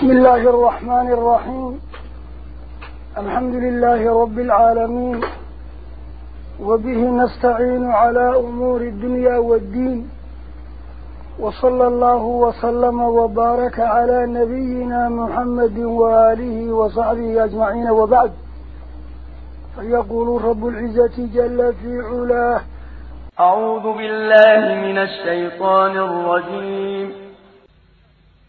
بسم الله الرحمن الرحيم. الحمد لله رب العالمين. وبه نستعين على أمور الدنيا والدين. وصلى الله وسلم وبارك على نبينا محمد وآله وصحبه أجمعين وبعد. فيقول رب العزة جل في علاه أعوذ بالله من الشيطان الرجيم.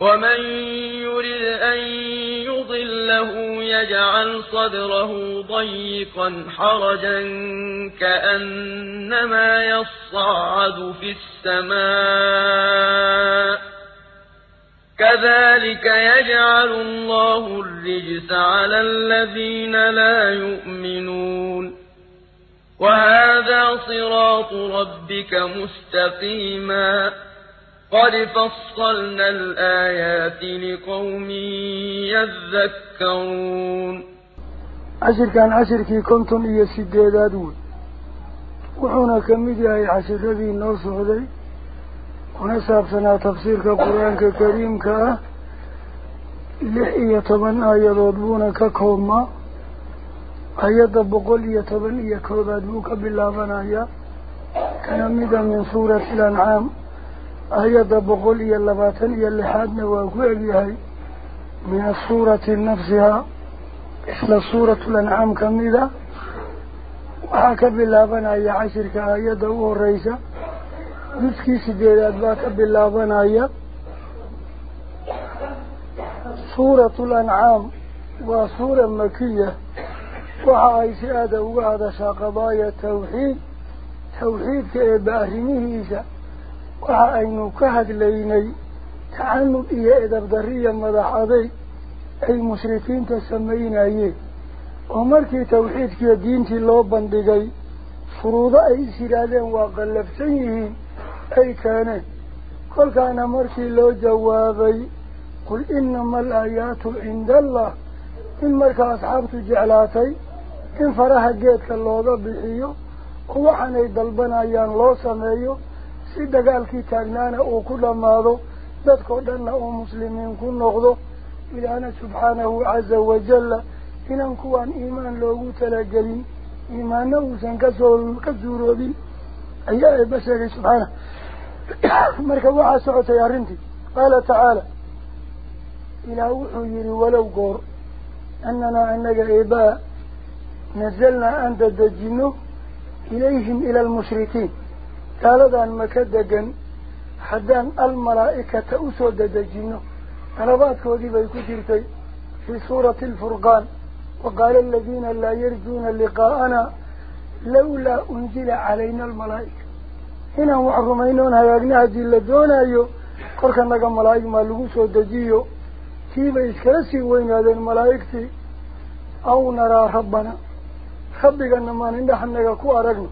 ومن يرد أن يضله يجعل صدره ضيقا حرجا كأنما يصعد في السماء كذلك يجعل الله الرجس على الذين لا يؤمنون وهذا صراط ربك مستقيما قد فصلنا الآيات لقوم يذكرون عشر كان عشر كي كنتم إيا سيدادون وحونا كميدي أي عشر الذي نوصف ذي ونساب سنة تفسير كقرآن كريم كأه لحية من آية ضبونا ككوما. آية بقول يتبن إيا كوبادوك بالله بنايا كان مدى من سورة الأنعام. أيضا بقول إيا اللباتن إيا اللحادنا وأقوي من الصورة نفسها. إسلا صورة الأنعام كميدا وحاك باللابان أي عشر كأي دوه الرئيسة نسكي سديرات باك باللابان أي صورة الأنعام وصورة مكية. وحاك سيادة وعادة شاقبايا توحيد. توحيد كإباهنه إيسا وعينو كهد ليني تعلم إيه إذا بدري ماذا حضي أي مشرفين تسمين أيه ومركي توحيد كي دين الله بندقي فروض أي سرادة وقلبتينه أي كان قل كان مركي لو جوابي قل إنما الآيات عند الله إن مركا أصحابت جعلاتي إن فرحة جيتك الله ضبئيه هو عني دلبنا يان لو سمئيه dagaalkii taagnaana uu ku dhammaado dadkao dhanna uu muslimiin ku noqdo ilaahna subxaanahu caza wajalla inaan kuwaan iimaan loogu talagelin iimaanna uusan kasoo ka suuroobin ayaa eeba sheegay subxaana marka waxaa socotay arrintii qaala tacaala ilaah wuxuu yihi walow goor annanaa annaga eebaa nazalnaa aan dadejino ilayhim ila almushrikiin degan haddaan almalaa'ikata usoo dadejino dalabaadkoodii bay ku jirtay fii suurati alfurqaan waqaala aladiina laa yarjuuna liqaa'ana lawlaa unzila calayna almalaa'ika inaan wax rumaynoon hagaagna haddii la doonayo korka naga malaa'ig maa lagu soo dejiyo tiibay iskala sii weynaadeen malaa'igtii aw naraa rabbana rabbigana maan indhaxanaga ku aragno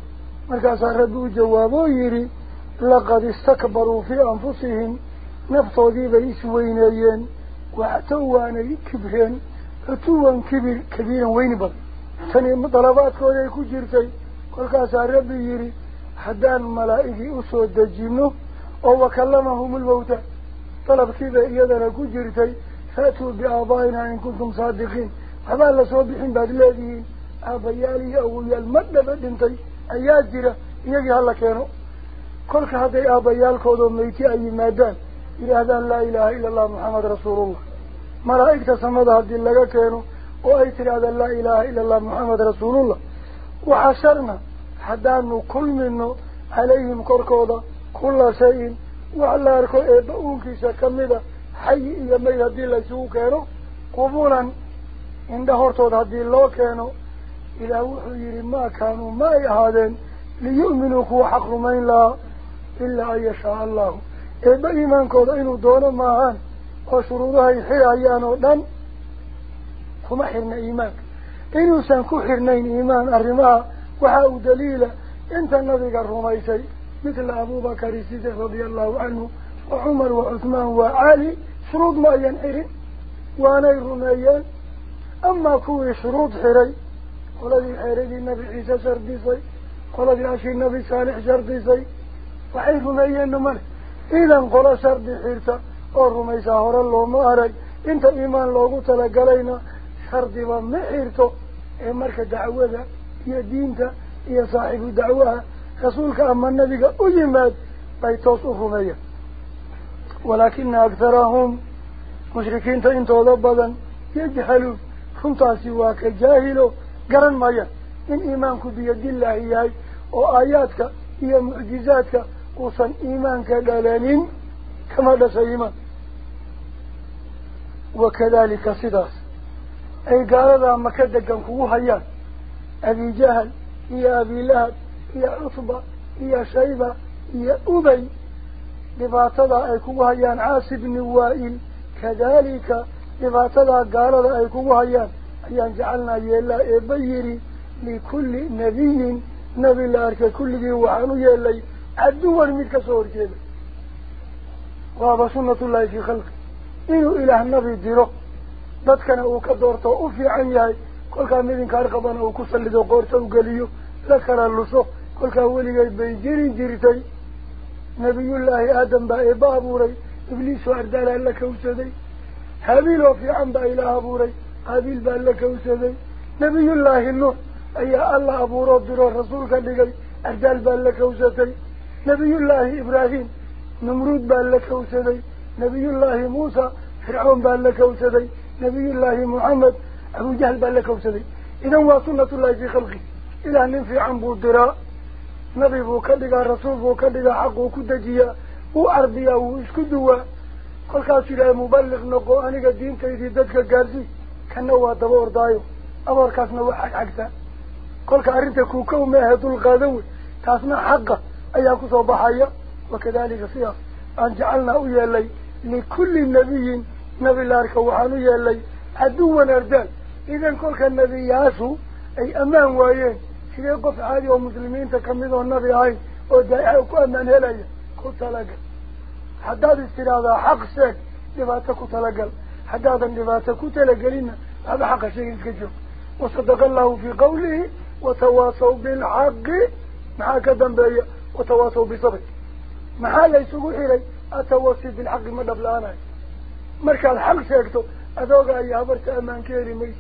مركز ردوا جوابوا يري لقد استكبروا في أنفسهم نفطوا ذي بيس وينيين واعتوا أنا كبرين اتوا كبير كبيرا وين ثاني مطلبات كوريك جرتي مركز ردوا يري حدا الملائكة أسود الجنة أو كلمهم الموتى. طلب كذا يدنا كجرتي فاتوا بآبائنا إن كنتم صادقين. أما الله سوى بحين بعد الذي أبيالي أو يالمدى بدنتي ayaa jira iyagii hala keeno kolka hadday aabbayaalkoodoo meyti ay yimaadaan yidhaahdaan laa ilaaha ila allah maxamed rasuulullah malaa'igta samada haddii laga keeno oo ay tidhaahdaan laa ilaaha ila allah maxamed rasuulullah waxasharna haddaanu kulmino calayhim korkooda kulla shayin wax la arko eebba uunkiisa kamida xayi iyo mayd haddii laysugu keeno qubulan indha hortood haddii loo keeno maa kaanuu ma ay ahaadeen liyu'minuu kuwa xaq rumayn lahaa ilaa an yashaa allahu eebba iimaankooda inuu doono maahaan oo shuruudahay xirayaan oo dhan kuma xirna iimaanka inuusan ku xirnayn iimaan arrimaha waxa uu daliila inta nabiga rumaysay مثل أبو بكر الصديق رضي الله عنه وعمر وعثمان وعلي شروط ما ينحرن وأنا الرميان أما كوي شروط حري والذي حري النبي عيسى سرديسي والذي عشي النبي صالح سرديسي وحي رميان نمر إذا قل سردي حرتا والرميسا هر الله ما أري إنت إيمان لوغو تلقلينا. سردي وما حرتو إيه مركة دعوة هي دينتا. هي صاحب دعوها رسولك أما النبي أجمد. بيتوس أفمية ولكن أكثرهم مشركين تإنتو ضبضا يجحلوا. قرن مايا إن إيمانك بيد الله إياي وآياتك هي معجزاتك وصن إيمانك دلالين كما دس إيمان وكذلك صداس أي قال ذا مكدقا كوهيان أبي جهل يا أبي لهب يا عصبة يا شيبة يا أبي لباطدا أي كوهيان عاص بن وائل كذلك لباطدا قال أيان جعلنا يلا إبيري لكل نبي نبي الله كل ذي وحنو يلي عدوا منك صور كذا وهذا سنة الله في خلق إله ka doorto u fiican yahay kolkaa midinka arqabana uu ku sallido qoorta u geliyo la kala luso kolkaa weligeed bay jiri jirtay nebiyullaahi aadam baa eebba abuuray ibliisoo ardaalaa la kawsaday habiil oo fiican baa ilaah abuuray هذيل بأن لك وسدي نبي الله نوح أي الله أبو رب الرسول كان لقي أردال بأن لك وسدي نبي الله إبراهيم نمرود بأن لك وسدي نبي الله موسى فرعون بأن لك وسدي نبي الله محمد أبو جهل بأن لك وسدي إذا هو سنة الله في خلقه. إلى أن عن بو الدراء نبي بو بوكال لقى الرسول بوكال لقى حقه كدجية وأرضيه وإسكدوه قل لك لا مبلغ نقو. أنك الدين كيدي ددك قارسي كان هو دبور دايو. أبور كاسنا وحق عقدا قولك أرنت كوكو ما هدو القادوي تاسنا حقه. أياكو صباحية وكذلك سياس أن جعلنا أولي لكل نبي نبي لارك وحانو يالي عدو ونردان إذن قولك النبي ياسو. أي أمان وايين. إذا قف عادي ومسلمين تكمدوا النبي هاي ودائعوكو أمان هلاي قلت لك حداد استرادة. حق سيك لما تكو تلقل حتى ذنباتك تلقلين هذا حق الشيء الكجر وصدق الله في قوله وتواصوا بالحق معاك ذنبايا وتواصوا بصبر. معاك يسوقوا إلي أتواصي بالحق من قبل آنا. مالك الحق سيكتب أذوق أي عبرت أمان كيلمي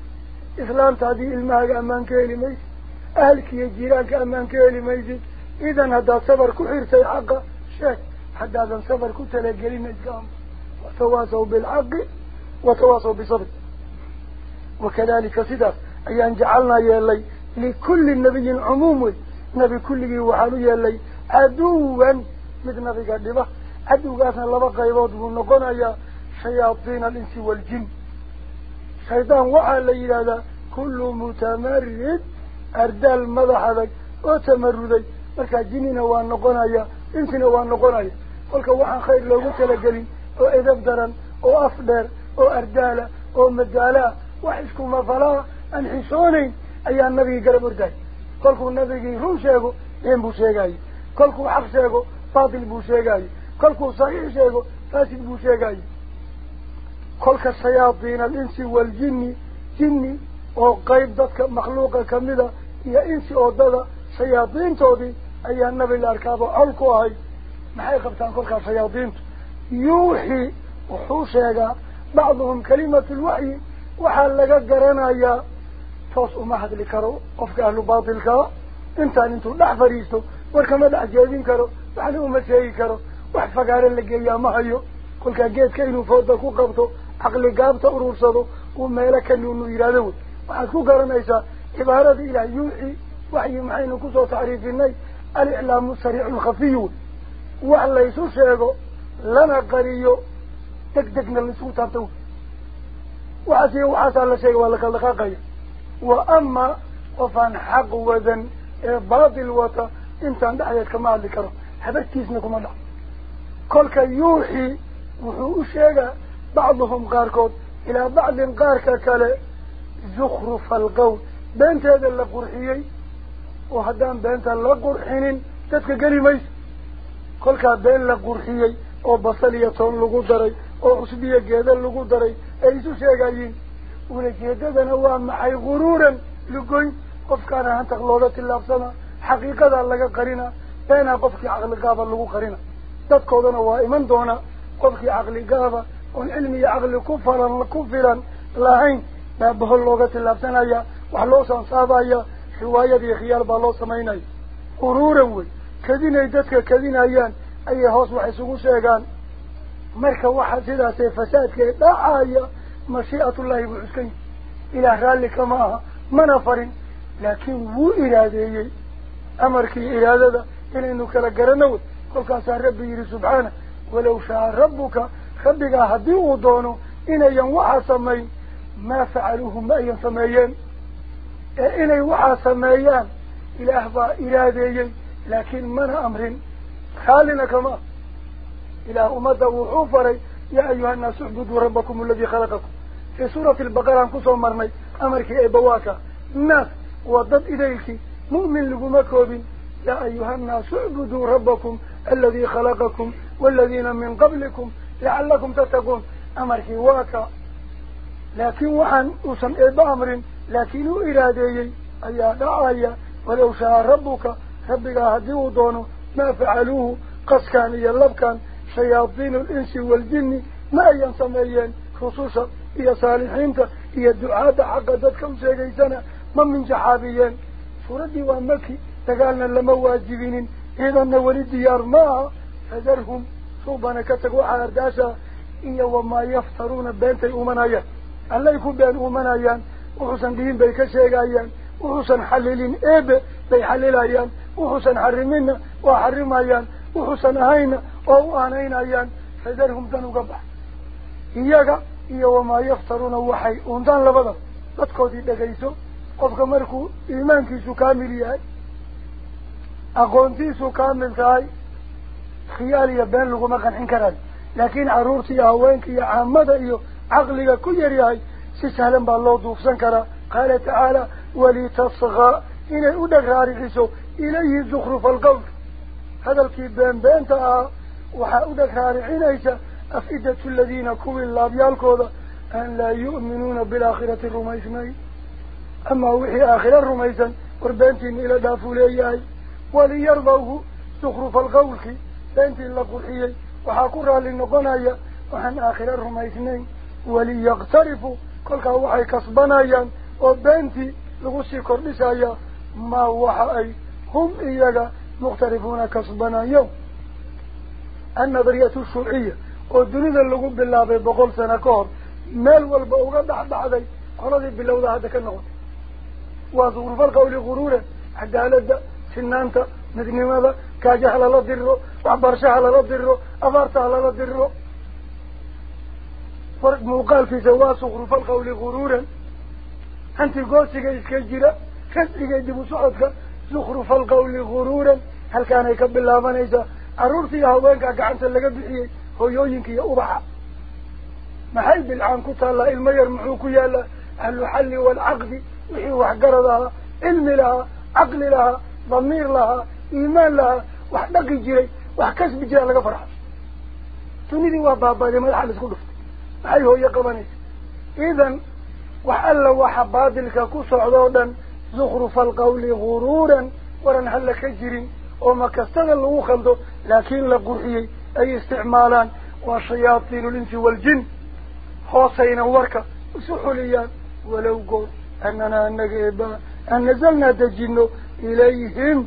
إسلام تعدي إلماك أمان كيلمي أهلك يجيرانك أمان كيلمي إذن هذا صبر كحير سيحق شك حتى هذا صبر كتلقلين الجامل وتواصوا بالحق وتواصل بصبر وكذلك سيداس أي أن جعلنا يا يالي لكل النبي عموم. نبي كله يا يالي أدوا مثل نبي قدبه أدوا قاسنا لبقى يبوت نقونا يا شياطين الإنس والجن. شيطان وعلي هذا كل متمرد. أرد المضح ذك وتمردي. لك جنين ونقنا يا إنسنا نقونا يا. قولك وحا خير لو قلت لك لي وإذا أفدرا وأفدر. Wax isku mafalaa aan xishoonayn ayaa nabigii garab ordahay kolkuu nabigii run sheego been buu sheegayo kolkuu xaq sheego baatil buu sheegayo kolkuu saxiix sheego faasid buu sheegayo kolka shayaadiin alinsi waaljinni jinni oo qayb dadka makhluuqa kamida iyo insi oodada shayaadiintoodii ayaa nabi la arkaaba col ku ahay maxay qabtaan kolkaas shayaadiintu yuuxii wuxuu sheegaa بعضهم كلمة الوحي وحال لغا قرانا يا توس امحد لكارو افك أهل باطل كارو انتان أنتو لا فريستو واركما لح جاذين كارو وحلو مسيحي كارو وحفقار اللقاء يا مهيو كل كاقيت كاينو فوضكو قبطو. عقل قابطو ورورصدو وميلك اللونو يرادوه وحاكو قرانا يسا عبارة إلى يوحي. وحي محينو كسو تعريف الناي. الإعلام السريع الخفيون وحلو يسو شاكو لنا قريو. Waxaas iyo waxaasaa la sheegay waa lakala dhaqaaqaya wa amaa qofaan xaq wadan ee baatil wata intaan dhexdeed kama hadli karo habartiisna kuma dhaco kolka yuuxii wuxuu u sheegaa bacduhum qaarkood ilaa bacdin qaarka kale zukhrufa alqowl beenteeda la qurxiyey oo haddaan beenta la qurxinin dadka geli mayso kolkaa been la qurxiyey oo basal iyo toon lagu daray ay isu sheegayiin ulajeedadana waa maxay guruuran lugoyn qofkaana hantaq looga tillaabsana xaqiiqadaa laga qarina beenaa qofkii caqligaaba lagu qarina dadkoodana waa iman doona qofkii caqligaaba oon cilmi iyo caqli ku falan ku filan lahayn baa bahol looga tillaabsanaya wax loo sansaabaya riwaayad iyo khiyaal baa loo samaynaya guruuran wey kadinay dadka kadinayaan ayay hoos wax isugu sheegaan مركا واحد سيداتي فساد كي لا آية. مشيئة الله بحسكي إلى ذلك معها منفر لكن هو إرادي أمرك إرادة إلا إنك لقرنوت قل كاسا ربي سبحانه. ولو شاء ربك. خبقا هديو دونه إنا ينوحى سمي ما فعلوه ما ينسميين إنا يوحى سميان إلا أهبا إرادي لكن من أمر خالي كما إلى أمده وحفره يا أيها الناس اعبدوا ربكم الذي خلقكم. في سورة البقرة عن قصر مرمي. أمرك أي بواكا الناس وضد إليك. مؤمن لكم يا أيها الناس اعبدوا ربكم الذي خلقكم والذين من قبلكم لعلكم تتقون. أمرك واكا لكن وحن أسمع إيه بأمر. لكن إرادي أي دعايا ولو شاء ربك. ربك هديو دونه ما فعلوه. قص كان يلب كان. Qaskan iyo labkan shayaadiinu alinsi waaljinni ma ayan sameeyeen rususha iyo saalixiinta iyo ducaadda xaqa dadka u sheegaysana ma minjaxaabiyeen suuraddii waa maki dagaalna lama waajibinin ciidanna weli diyaar ma aha fadarhum suubana ka tag waxaa ardaasha iyo wamaa yaftaruuna beentay umanayaan allay ku been uumanayaan wuxuusan dhihin bay ka sheegayaan wuxuusan xallilin eebe bay xallilayaan wuxuusan xariminna waa xarimayaan wuxuusan ahayna oo u aanaynayaan fadarhum dan uga bax iyaga iyo wamaa yaftaruuna waxay uundaan labada dadkoodii dhegayso qofka markuu iimaankiisu kaamil yahay aqoontiisu kaamil tahay khiyaal iyo been laguma qancin karayo laakiin carruurta iyo haweenka iyo caamada iyo caqliga ku yar yahay si هذا الكيبان بانتها وحاود الخارعين ايسا أفئدة الذين كوي الله بيالكوضة أن لا يؤمنون بالآخرة الرميسمي. أما وحي أخرى الرميسا وربانتين إلى دافوليهي وليرضوه تخرف القولك. بانتين لقوحيهي وحاكرها للنقنايا وحن أخرى الرميسمي. وليقترفوا كلها وحي كسبنايا وبانتي لغسي كرنسايا ما وحي هم ايجا مختلفون كصبنا يوم النظرية الشرعية والدنيا اللي قلت بالله بقول سنكور مال والبقوغة بعد عذي قرضي بالله ذا هدك النغل وظهور فالقول غرورة حتى هلد سنانتا ندني ماذا كاجح على الله دره وعبرشا على الله دره أفارتا على الله دره فرق موقال في زواس وغرو فالقول غرورا أنت قوتك إسكجرة كسك إجب سعودك زخرف القول غرورا. هل كان يكبر الله من إذا أرورتي هواك أقعنت لك بحيه. هو يوينك يأبع ما هي بالعام كتا الله المير محوك يالا هل حل والعقد. وحيوح لها. علم لها. عقل لها. ضمير لها. إيمان لها. وحدق جيري وحكس بجيري لك فرح. تنيدي وابابا لما الحال سكدف هاي هو يقبني إذن وحل وحبادلك كسو عضوضا زخرف القول غرورا ورن هل كجر وما كستغى اللوخن لكن لقرحي أي استعمالا. وشياطين الإنس والجن. حوصينا ورك سحوليا ولو قول أننا نقيبا أن نزلنا دجن إليهم.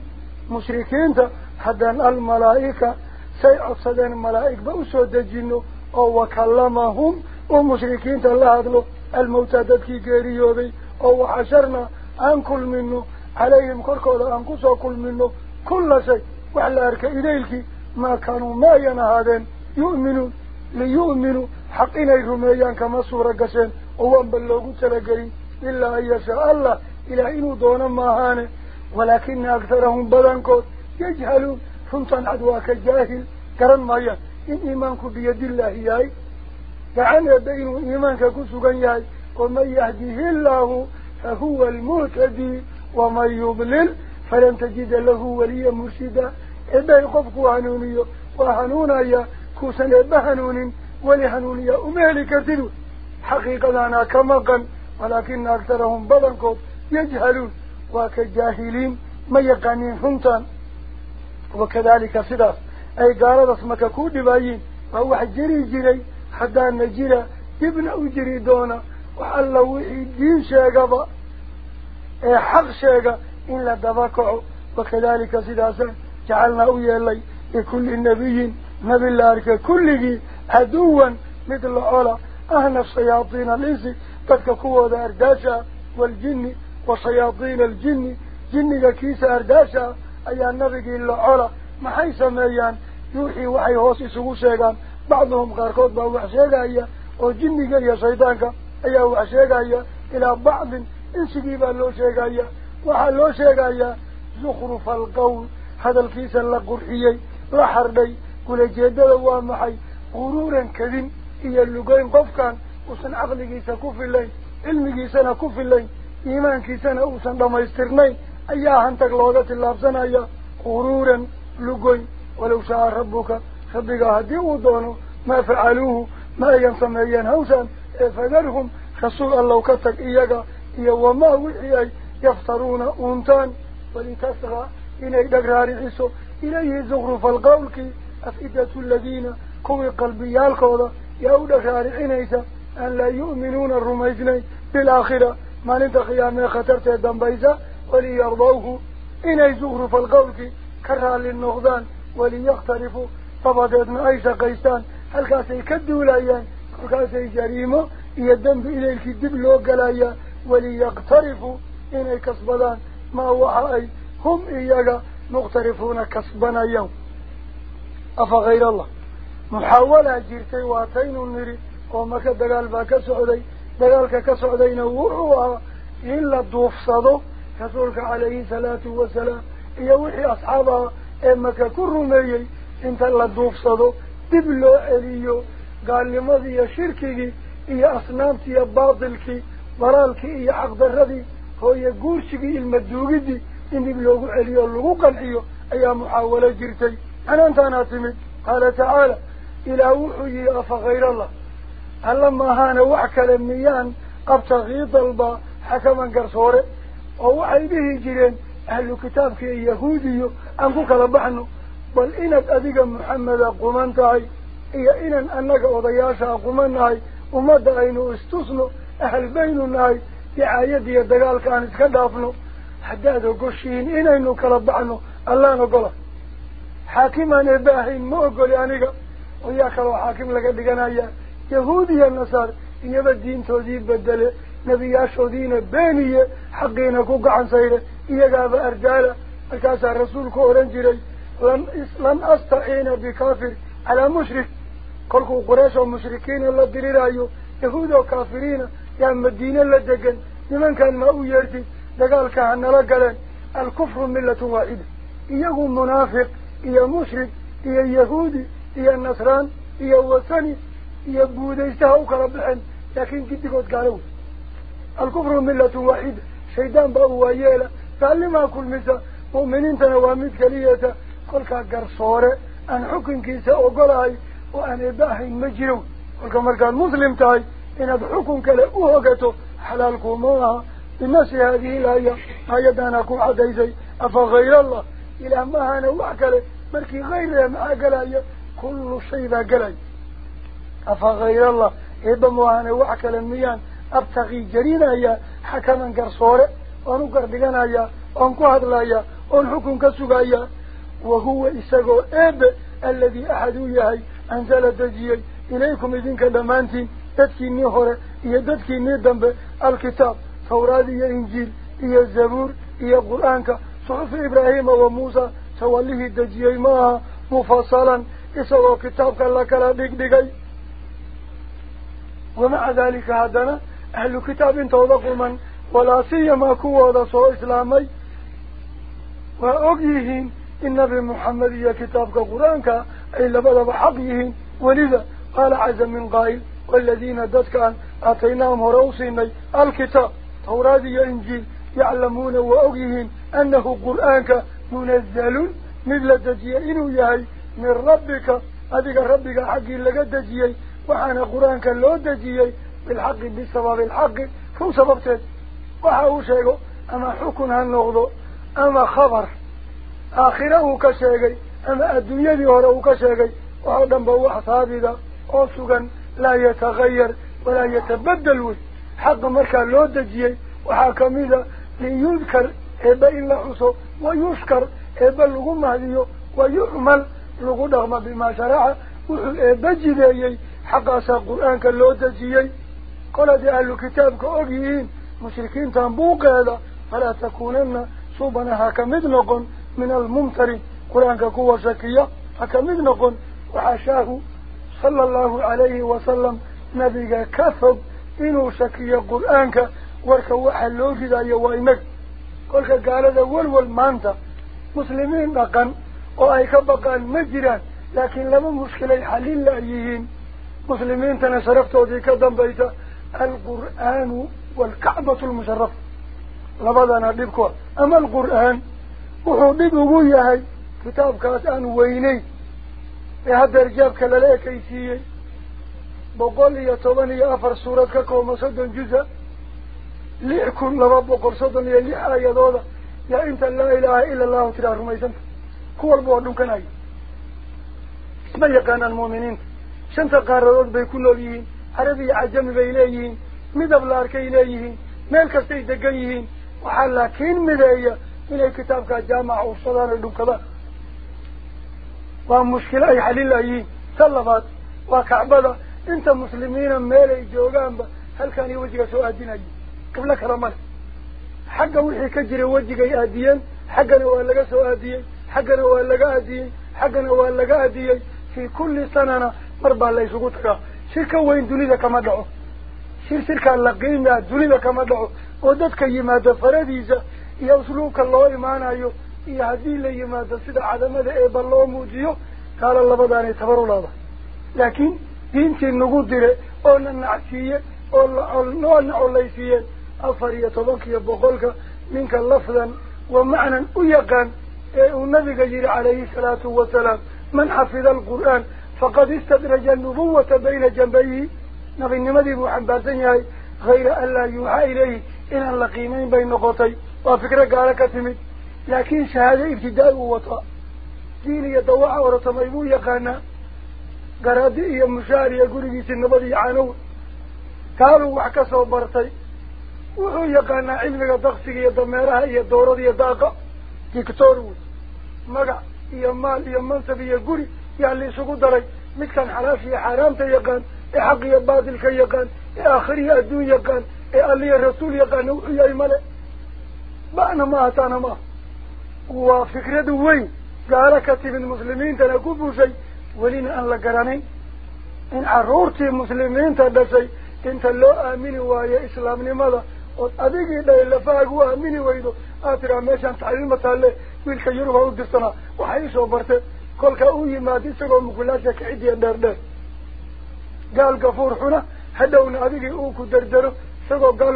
مشركين حدا الملائكة. سيعصد الملائك بأسوا تجن. وكلمهم. ومشركين الله أدلو. الموتى تبكي قريبا أو عشرنا. Kulla shay wax la arkay idaylkii maa kaanuu ma ayan ahaadeen yu'minuun liyu'minuu xaq inay rumeeyaan kama suura gasheen oo waanba loogu talagelin ilaa an yashaa allah ilaah inuu doono maahaane walaakina aktarahum badankood yajhaluun runtan cad waa ka jaahil garan maayaan in iimaanku biyadillaahi yahay gacan eebbe inuu iimaanka ku sugan yahay waman yahdihi illaahu فهو المهتدي ومن يضلل فلن تجد له وليا مرشدا. إبا يقفك هنوني وهنونيا كوسا إبا هنون ولهنونيا أمالك تلو حقيقة أنا كمقا ولكن أكثرهم بلنكوب يجهلون وكجاهلين ما يقانين حمتا وكذلك صدا. أي قال رسمك كود باين فهو حجري جري حدان نجري ابن أجري دونه jira dibna u jiri doona wax alla wixii diin sheegaba ee xaq sheega in la daba kaco wakadalika sidaasaan jacalnaa u yeelay likulli nabiyin nabi la arka kulligii caduwan mid la cola ahna shayaadiina alinsi dadka kuwooda ardaasha waaljinni wa shayaadiina aljinni jinniga kiisa ardaasha ayaa nabigii la cola maxay ayaa wax sheegaya ilaa bacdin insigii baa loo sheegaya waxaa loo sheegayaa zukhrufa alqowl hadalkiisa la qurxiyey la xardhay ulajeedada waa maxay quruuran kadin iyo lugeyn qofkan uusan caqligiisa ku filayn cilmigiisana ku filayn iimaankiisana uusan dhammaystirnayn ayaa hantag looga tillaabsanaya quruuran lugoyn walow shaa rabbuka rabbigaa haddii uu doono maa facaluuhu ma ayan sameeyeen hawshan فذرهم خصوصا الله كتك إياك إيا وما وحيي يفترون أنتان ولتسغى إني دقرار عيسو. إليه زغرف القول أفئدة الذين كوي قلبي القوضة يأو دقرار عينيسا أن لا يؤمنون الرميزني بالآخرة. ما لنت قيامي خطرت الدنبايزا وليرضوه. إني زغرف القول كرها للنغضان وليختلفوا فبعد أيضا قيستان هل كاسي كدوا لأيان kasbadaan maa waxa ay hum iyaga mukhtarifuuna kasbanayaan afa hayr allah muxaawalaa jirtay waataynu nidhi oo maka dagaal baa ka socday dagaalka ka socdayna wuxuu ahaa in la duufsado rasuulka calayhi salaatu wasalaam iyo wixii asxaabaha ee maka ku rumeeyey inta la duufsado dib loo celiyo قال لي ماذا يا شركي إيا أصنامتي باطلكي ورالكي إيا عقد الردي هو يقول يقولشي المدوغدي إني بلوغو عليا اللغو قلعيو أي محاولة جرتي أنا أنت ناتمي قال تعالى إلى وحي أفا غير الله ألا ما هان وحك لميان قبت غيط البا حكما قرصورة أو به جرين أهل كتابك يهودي أنكو كلبحنو بل إنك أذيك محمد قمان تعي ummadda aynu istusno ahal baynu nahay dicaayadiiyo dagaalka aan iska dhaafno haddaad ogoshihiin inaynu kala baxno allaan ogola xaakimaan eebba ahayn ma ogoli aniga oo yaa kaloo xaakim laga dhiganaya yahuud iyo nasaar iyaba diintoodii bedele nebiyaashoodiina beeniye xaqiina ku gacan sayre iyagaaba ardaala markaasaa rasuulku odhan jiray lan lan astaciina bikafir calaa mushrik كركو قريش ومشركين الله دليل أيو يهود وكافرين يا مدينة الله دجن لمن كان ما أويرد دجال كان رجلا الكفر ملة واحدة يهود منافق يا مشرك يا يهودي يا نصران يا وثني يا بوذيسته كرب الحن لكن كنت قد قالوا الكفر ملة واحدة شيطان بأو وياله تعلم كل مسا ومن انت نوامد كليته كل كا قرصوره ان حكم كيسه اوغلاي وأنا باهي مجرو والقمر كان مسلم تاي إن أدحكم كالأوهكتو حلالكم الله. بالنسي هذه الآية آية داناكم عديزي. أفغير الله. إلا ما أنا وعكلي ملكي غير ما أقلي كل شيء ذا قلي أفغير الله. إذا ما أنا وعكلي ميان أبتغي جرينا يا حكما كرصورة ونقر دقنا يا ونقعد لا يا ونحكم كسوغا يا. وهو إساقو إب الذي أحدو يهي. أنزل دجيج إليكم إذن كدمانتي تدكي نهر يددكي ندم الكتاب يا إنجيل إيا الزبور إيا القرآن صحف إبراهيم وموسى توليه دجيج ما مفصلا إسوا كتابك لك لا ديك ديكي ومع ذلك هذا أهل كتاب توضق من ولا سيما كوى دسوا إسلامي. وأقيهين إن نبي محمد يا كتابك قرآنك أي لبدا بحقيهين ولذا قال عز من قائل والذين ددك أعطيناهم روسيني الكتاب توراة إنجيل يعلمون وأغيهين أنه قرآنك منزل مثل دجيه إنو يهي من ربك. أذيك ربك حقي لك دجيه وحانا قرآنك لو دجيه بالحق بسبب الحق فهو سببتين وحاو شيء أما حكم هالنغضو أما خبر آخره كشيء أما الدنيا دي هو كشيء وهذا بوح ثابتا أوسقا لا يتغير ولا يتبدل حق مركا لو دجيه وحاكميدا ليذكر إبا إلا حسو ويشكر إبا لغم هذه ويعمل لغو دغم بما شرع. وحو إبا جديي حق أسا قرآن كاللو دجيي. قال دي أهل كتابك أغيين مشركين تنبوق هذا فلا تكونن صوبنا هكمد نقن من الممتر قرآنك كوة شكية أكمل نقول وعشاه صلى الله عليه وسلم نبيك كفب إنه شكية قرآنك وارك وحلوك ذا يوائمك. قولك قال ذا والوال مانتا مسلمين نقن وآيك بقان مجران لكن لما مشكلة حليل لأيهين مسلمين تنصرفت تنسرفتوا ذيك دنبيتا القرآن والكعبة المشرف. لبدا نعدبكوا أما القرآن وحبيبه هو يهي suurad ka koobma soddon juza lix kun laba boqol soddon iyo lix aayadooda yaa inta laa ilaaha ila allahu tiraa rumaysanta ku walba waa dhunkanaya isma yaqaanaan muuminiinta shanta qaaradood bay ku nool yihiin carabi iyo cajami bay leeyihiin midab la arkay leeyihiin meel kastay degan yihiin waxaa laakiin mideeya inay kitaabkaa jaamaca ursadaan oy dhunkadaan ay xalilayihiin ta labaad. Waa kacbada. Inta muslimiina meel ay joogaanba halkaan iyo wejiga soo aadinayo قبل كرمان حقا وحي كجري وجهي آديين حقنا ولا سو آديين حقنا ولا آديين حقنا ولا آديين في كل سنة مربى الله يسقطك شركة وين دنيا كما دعو أيو يهدي لي يماد سيدا عدم ذا إيب الله موجيو قال الله بداني تبرو الله لكن دينتي النقود ديري أولا النعسية أولا النعوليسية أفر يطبق يبقلك منك لفظا ومعنى أيقا النبي جير عليه الصلاة والسلام من حفظ القرآن فقد استدرج النبوة بين جنبيه نبي النمذي محباتين غير أن لا يوحى لكن شهادة ابتداء ووطاء دين يدوع ورطميبو يقانا قرادئي مشاري قريبي سنبضي عنو قالوا وحكسوا برطي wuxuu yaqaanaa cilmiga daksiga iyo dameeraha iyo doorada iyo daaqa dictor wey magac iyo maal iyo mansab iyo guri yaa la isugu daray midkan xalaasha iyo xaaraamta yaqaan ee xaq iyo baatilka yaqaan ee aakhiriya adduun yaqaan ee alliya rasuul yaqaana wuxuu yahay male ba'na maaha taana maaha waa fikradu weyn gaalo ka timid muslimiintana ku bushay welina aan la garanayn in carruurtii muslimiinta dhashay inta loo aamini waayo islaamnimada ood adigii dhalay lafahaaga u aamini weydo aad tiraa meeshaan taxliilma taalle wiilka yurub ha u dirsanaa waxay isoo barte kolkaa u yimaado isagoo mukulaasha kacidiya dheer dheer gaal gafuur xuna hadhowna adigii uu ku dardaro isagoo gaal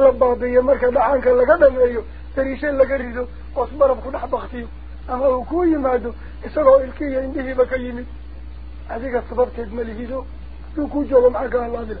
wata u yimaad ama intay gaalada duufsato la baabiiyo marka dhaxanka laga dhameeyo dariishe laga rido oos barab ku dhex baktiyo ama uu ku yimaado isagoo ilkiiyo indhihiiba ka yimid adiga sababteed ma lihido hadduu ku joogo maxaa ka halaabila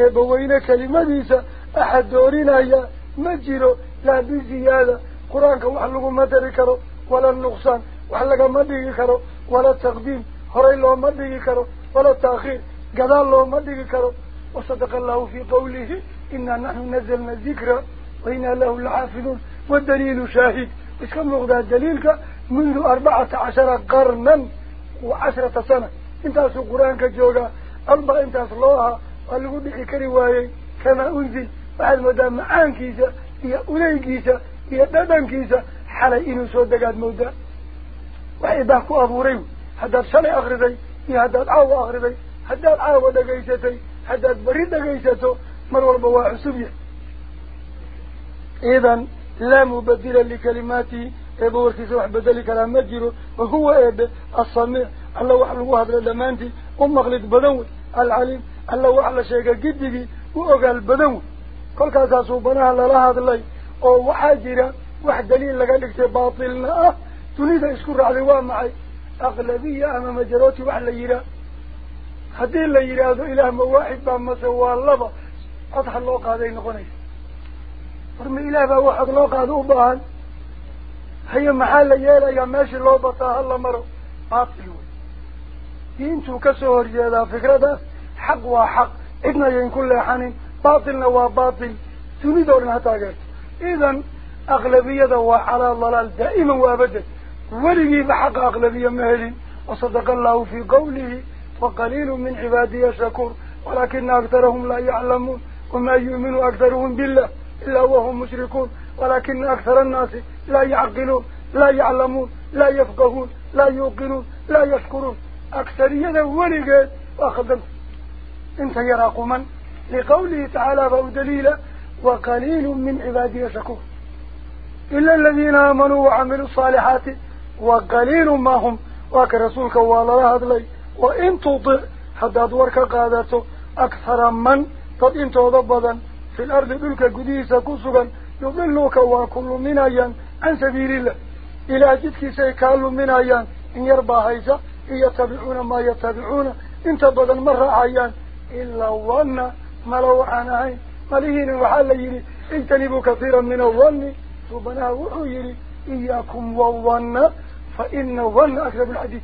وعدلا كرسور في الأحكام كتابك إلى جور كميان باطل كميان وعلى وحي قرأ إيه كتابك إيبان نقي عدلا إذو كل أحدي إذو كل أحدي مدنا ملأ لا مبدلة وحدورنا يمجر لكلماته إيبوين كلماتيسا أحد دورنا مجرو لا بزيادة قرآن وحلقوا مدري كرو ولا النقصان وحلقا مدري كرو ولا التقديم هري الله مدري كرو ولا التأخير قال الله مدري كرو وصدق الله في قوله إنا نحن نزلنا الذكر وإنا له الحافظون والدليل شاهد إيش كم نقضى دليلك منذ أربعة عشر قرنا وعشرة سنة انت أسو قرآنك جوغا أربع انت أصلوها قالوا بحي كروايي كما أنزل بعد مدى معان كيسا هي أولي كيسا هي دادان كيسا حالي إنو سودقات مودا وحي باكو أبو ريو حداد شلي أغرزي هي حداد عاو أغرزي حداد عاو دقيستي حداد بريد دقيستو مرور بواع لا الله وحلو هذا لمانتي ومغلط بدوي العليم الله وحل شيء جدي وأقل بدوي كل كاساسو بناها لله هذا الله أو وحاجرة واحد دليل لقالك باطلنا أه تريد إشكر على معي أغلبية أما مجراتي وحل يرى هذه اللي يراد إله مواحد بما سوى الله أضحى الله قادين غنيس ورمي إله بواحد الله قادوا بهان هي محل يالا يا ماشي الله الله باطل حق. وحق إذن ين كل حنين باطلنا وباطل تريد أن هتاجر إذن أغلبية وحلال ضلال دائما وأبدا ولي بحق أغلبية مهل. وصدق الله في قوله وقليل من عبادي الشكور ولكن أكثرهم لا يعلمون. وما يؤمن أكثرهم بالله إلا وهم مشركون. ولكن أكثر الناس لا يعقلون لا يعلمون لا يفقهون لا يوقنون لا يشكرون. أكثرية ولقد وأخذهم انت يراق من لقوله تعالى فأدليل وقليل من عبادي شكور إلا الذين آمنوا وعملوا الصالحات وقليل ما هم. وكرسولك والله هذا وإن تطع حتى أدورك قادته أكثر من قد انت ضبضا في الأرض بلك قديسة كسبا. يضلوك وكل من أيان عن سبيل الله. إلى جدك سيكال من أيان. إن يربى هيسا يتبعون ما يتبعون. انت بدل مرة عيان إلا ظن ملو عنهين مليهين وحال يري. اجتنبوا كثيرا من الظن. سبنا وحيري إياكم والظن فإن الظن أكذب الحديث.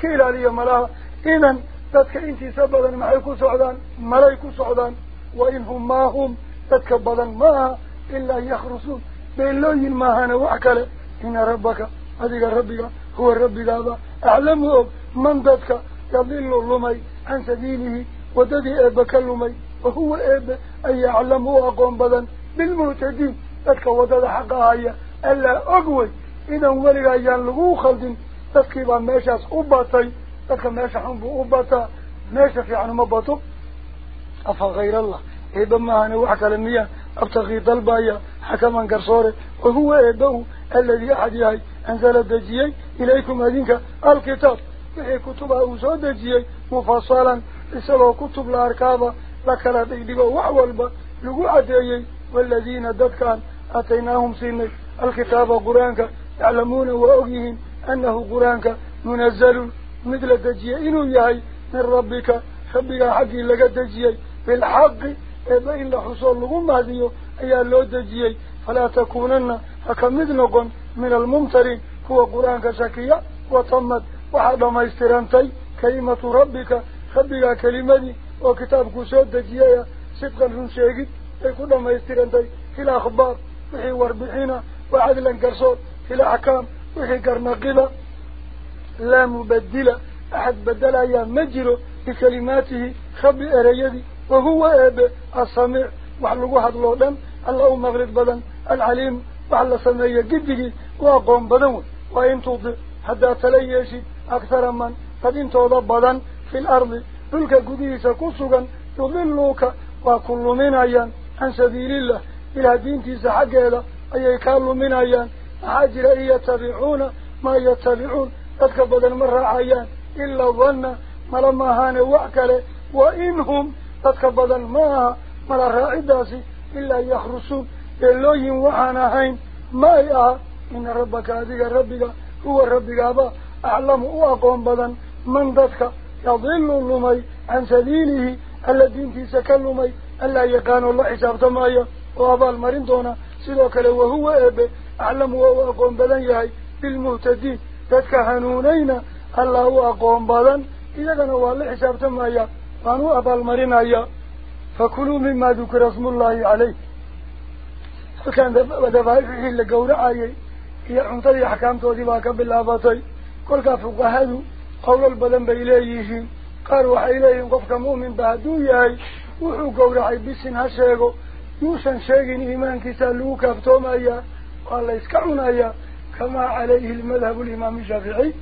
كيلا لي ملاها. إذن تدك إنتي سبدا معيكو سعدان ملايكو سعدان. وإنهم ما هم تدك بدا ما إلا يخرسون بين لوين ما هنا وعكلا إن ربك هذه ربك هو الرب هذا. أعلمه. من تدك؟ يضل اللمي عن سبيله. وددي إبك اللمي وهو إب أن يعلمه أقوم بدا بالمهتدين تدك ودد حقها هي ألا أقوي. إذا ولغا ينلغو خلد تدكيبا ماشاس أبطي تدك ماشا حنبو أبطا ماشا في عنه أفا غير الله إبا ما هنا وحكا لميا أبتغي طلبايا حكما كرصوري وهو إبه الذي أحد يهي أنزل الدجيي إليكم هذينك الكتاب وحي إسلو كتب الأركابة لكلا تقدبا وحوالبا لقو عديي والذين ددكان أتيناهم سيني الكتاب قرانك يعلمون وأغيهم أنه قرانك منزل مثل الدجيي إنو يهي من ربك ربك حقي لك الدجيي بالحق إذا إلا حصول لهم هذه أي اللو دجيي فلا تكونن فكمد نقن من ربك كلمة وكتابك سود دجيي صدقا رنشيقي يكون ما يسترانتي في الأخبار وحي وربحينا وعدلا كرسول في الأحكام وحي كرنقلة لا مبدل أحد بدل أيام مجره بكلماته خبي أريدي وهو أب السميع. وحلقوا حضلوا دم الله مغرد بدن العليم وحل سميع جده وقوم بدن وإن تضع حتى تليشي أكثر من قد انتوضى بدن في الأرض تلك قديسة كسوغا يضلوك وكل من أيان عن سبيل الله. إلى دين تيس حقه أي كانوا من أيان حاجر أن يتبعون ما يتبعون. تلك بدن مرة عيان إلا ظن ملما هان وعكله وإنهم تتكبدا معها ملأ راعداسي إلا يخرسون. إلوين وحانهين ما إياه إن ربك هذه ربك هو ربك هذا أعلم وأقوم بدا من ذاتك يضل اللمي عن سبيله الذين في سكلمي ألا يقانوا الله حساب تمايا وأبا المرين دونا. سيدوك وهو إبه أعلم وهو أقوم بدن يهي. بالمهتدين تدك هنونين الله هو أقوم بدن. إذا كان هو الله حساب تمايا وأنه أبا المرين أيا فكلوا مما ذكر اسم الله عليه. فكان دفاعه اللي هي عنطري أحكامته دباك بالله كل فقهاء قول البدن بإليه قال وحيليه قفك مؤمن بهدو ياي وحو قورعي بسن هشيغو. يوسن شيغين إيمان كسالو كفتوم أيا قال يسكعون أيا كما عليه المذهب الإمام الشافعي.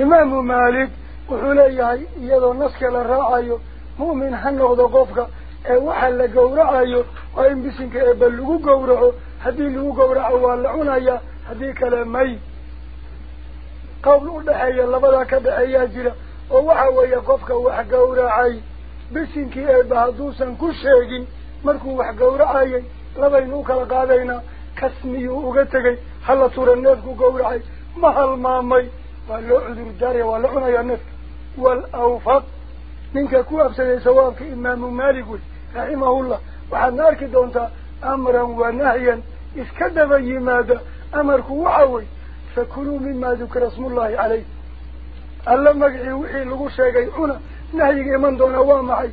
إمام مالك وحوليه يدو نسك للرعايو مؤمن هنغض قفك. waxaa la gowracayo waa in bisinka eeba lagu gowraco haddii lagu gowraco waa la cunayaa haddii kale may qowl u dhexeeya labadaa ka dhexeeyaa jira oo waxa weeye qofka wax gowracay bisinkii eeba hadduusan ku sheegin markuu wax gowracayay labaynu u kala qaadaynaa kasmiyuu uga tegay hala tura neefku gowracay ma halmaamay waa loo cudur daaraya waa la cunayaa neefka wal awfaq ninka ku absaday sawaabka imaamu maalik wey raximahullah waxaad na arki doontaa amran wa nahyan iska daba yimaada amarku waxa wey fakuluu mima dukira ismullahi calayh alla magicii wixii lagu sheegay cuna nahyiga iman doonaa waa maxay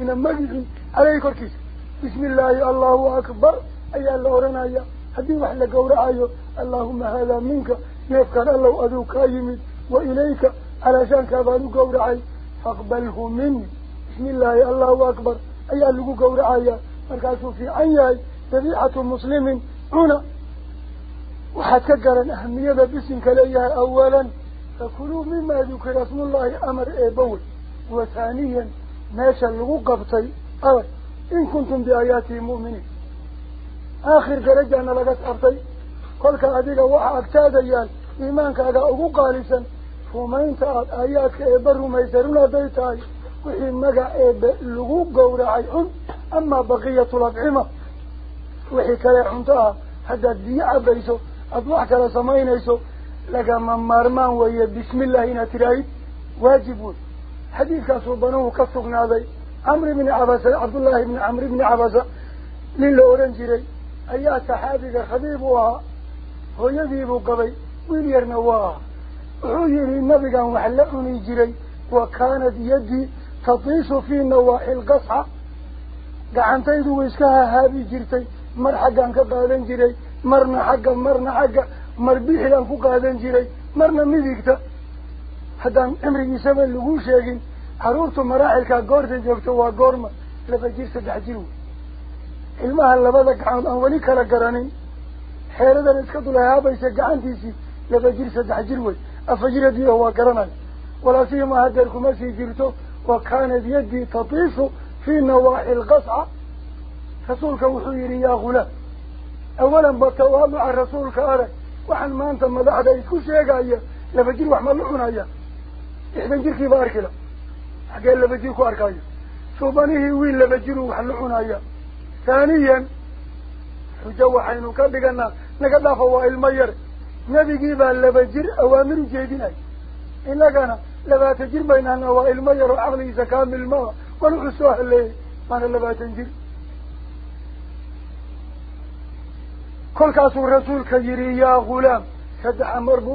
ina magicii caleyhi korkiisa bismi illaahi allahu akbar ayaa la odhanaya haddii wax la gowracayo allaahuma haadaa minka neefkaan allow aduu kaa yimid wa ilayka calaashaankaabaan u gowracay faqbalhu mini bismi illaahi allahu akbar ayaa lagu gowracayaa markaasuu fiican yahay dabiixatu muslimin cuna وحتى كقرن أهمية بسن كليها أولا فكلوا مما ذكر اسم الله أمر إيبول وثانيا ناشا لغقبتي أرد إن كنتم بآياتي مؤمنين. آخر جرجة نلقت أرضي قلت أديك وحا أكتاد أيال إيمانك أدى أغقالسا فمين تأت آياتك وما وميزرون بيتاي وإن مقا إيب قول عيحن أما بقية الأطعمة. وحكاية عمتها حتى الدياء بيسو. Banuhu ka sugnaaday camri bni cabasa cabdullaahi bni camri bni cabasa nin la odhan jiray ayaa saxaabiga khabiib u ahaa hooyadiibuu qabay wiil yarna waa ah wuxuu yihi nabigan wax la cuni jiray wa kaanat yaddii tatiishu fii nawaaxi lqasxa gacantaydu way iska hahaabi jirtay mar xaggaan ka qaadan jiray haddaan cimrigiisaba lagu sheegin carruurtu maraaxilkaa goorta joogto waa goorma laba jir saddex jir wey ilmaha labada gacanood aan weli kala garanin xeeradan iska dulahaabaysa gacantiisii laba jir saddex jir wey afa jir hadiiho waa garanay walaasihima hadeer kuma sii jirto wa kaanat yaddii tatiishu fii nawaaxi lqasca rasuulka wuxuu yidhi yaa khulaam أولا بطوها مع الرسول كارا وحن ما أنت ملاحظة يسكو شيئا يا لفجير وحملعون يا إحنا نجيك في بارك لا أقول لفجير كارك يا صوبانيه وين لفجير وحملعون يا ثانيا وجو حين وكبقنا نقضى فواء المير نبي جيب لفجير أوامر جيدنا إن كان لبا تجير بين أنواء المير وعقل كامل ما ونقصوها اللي ما نلبا تنجير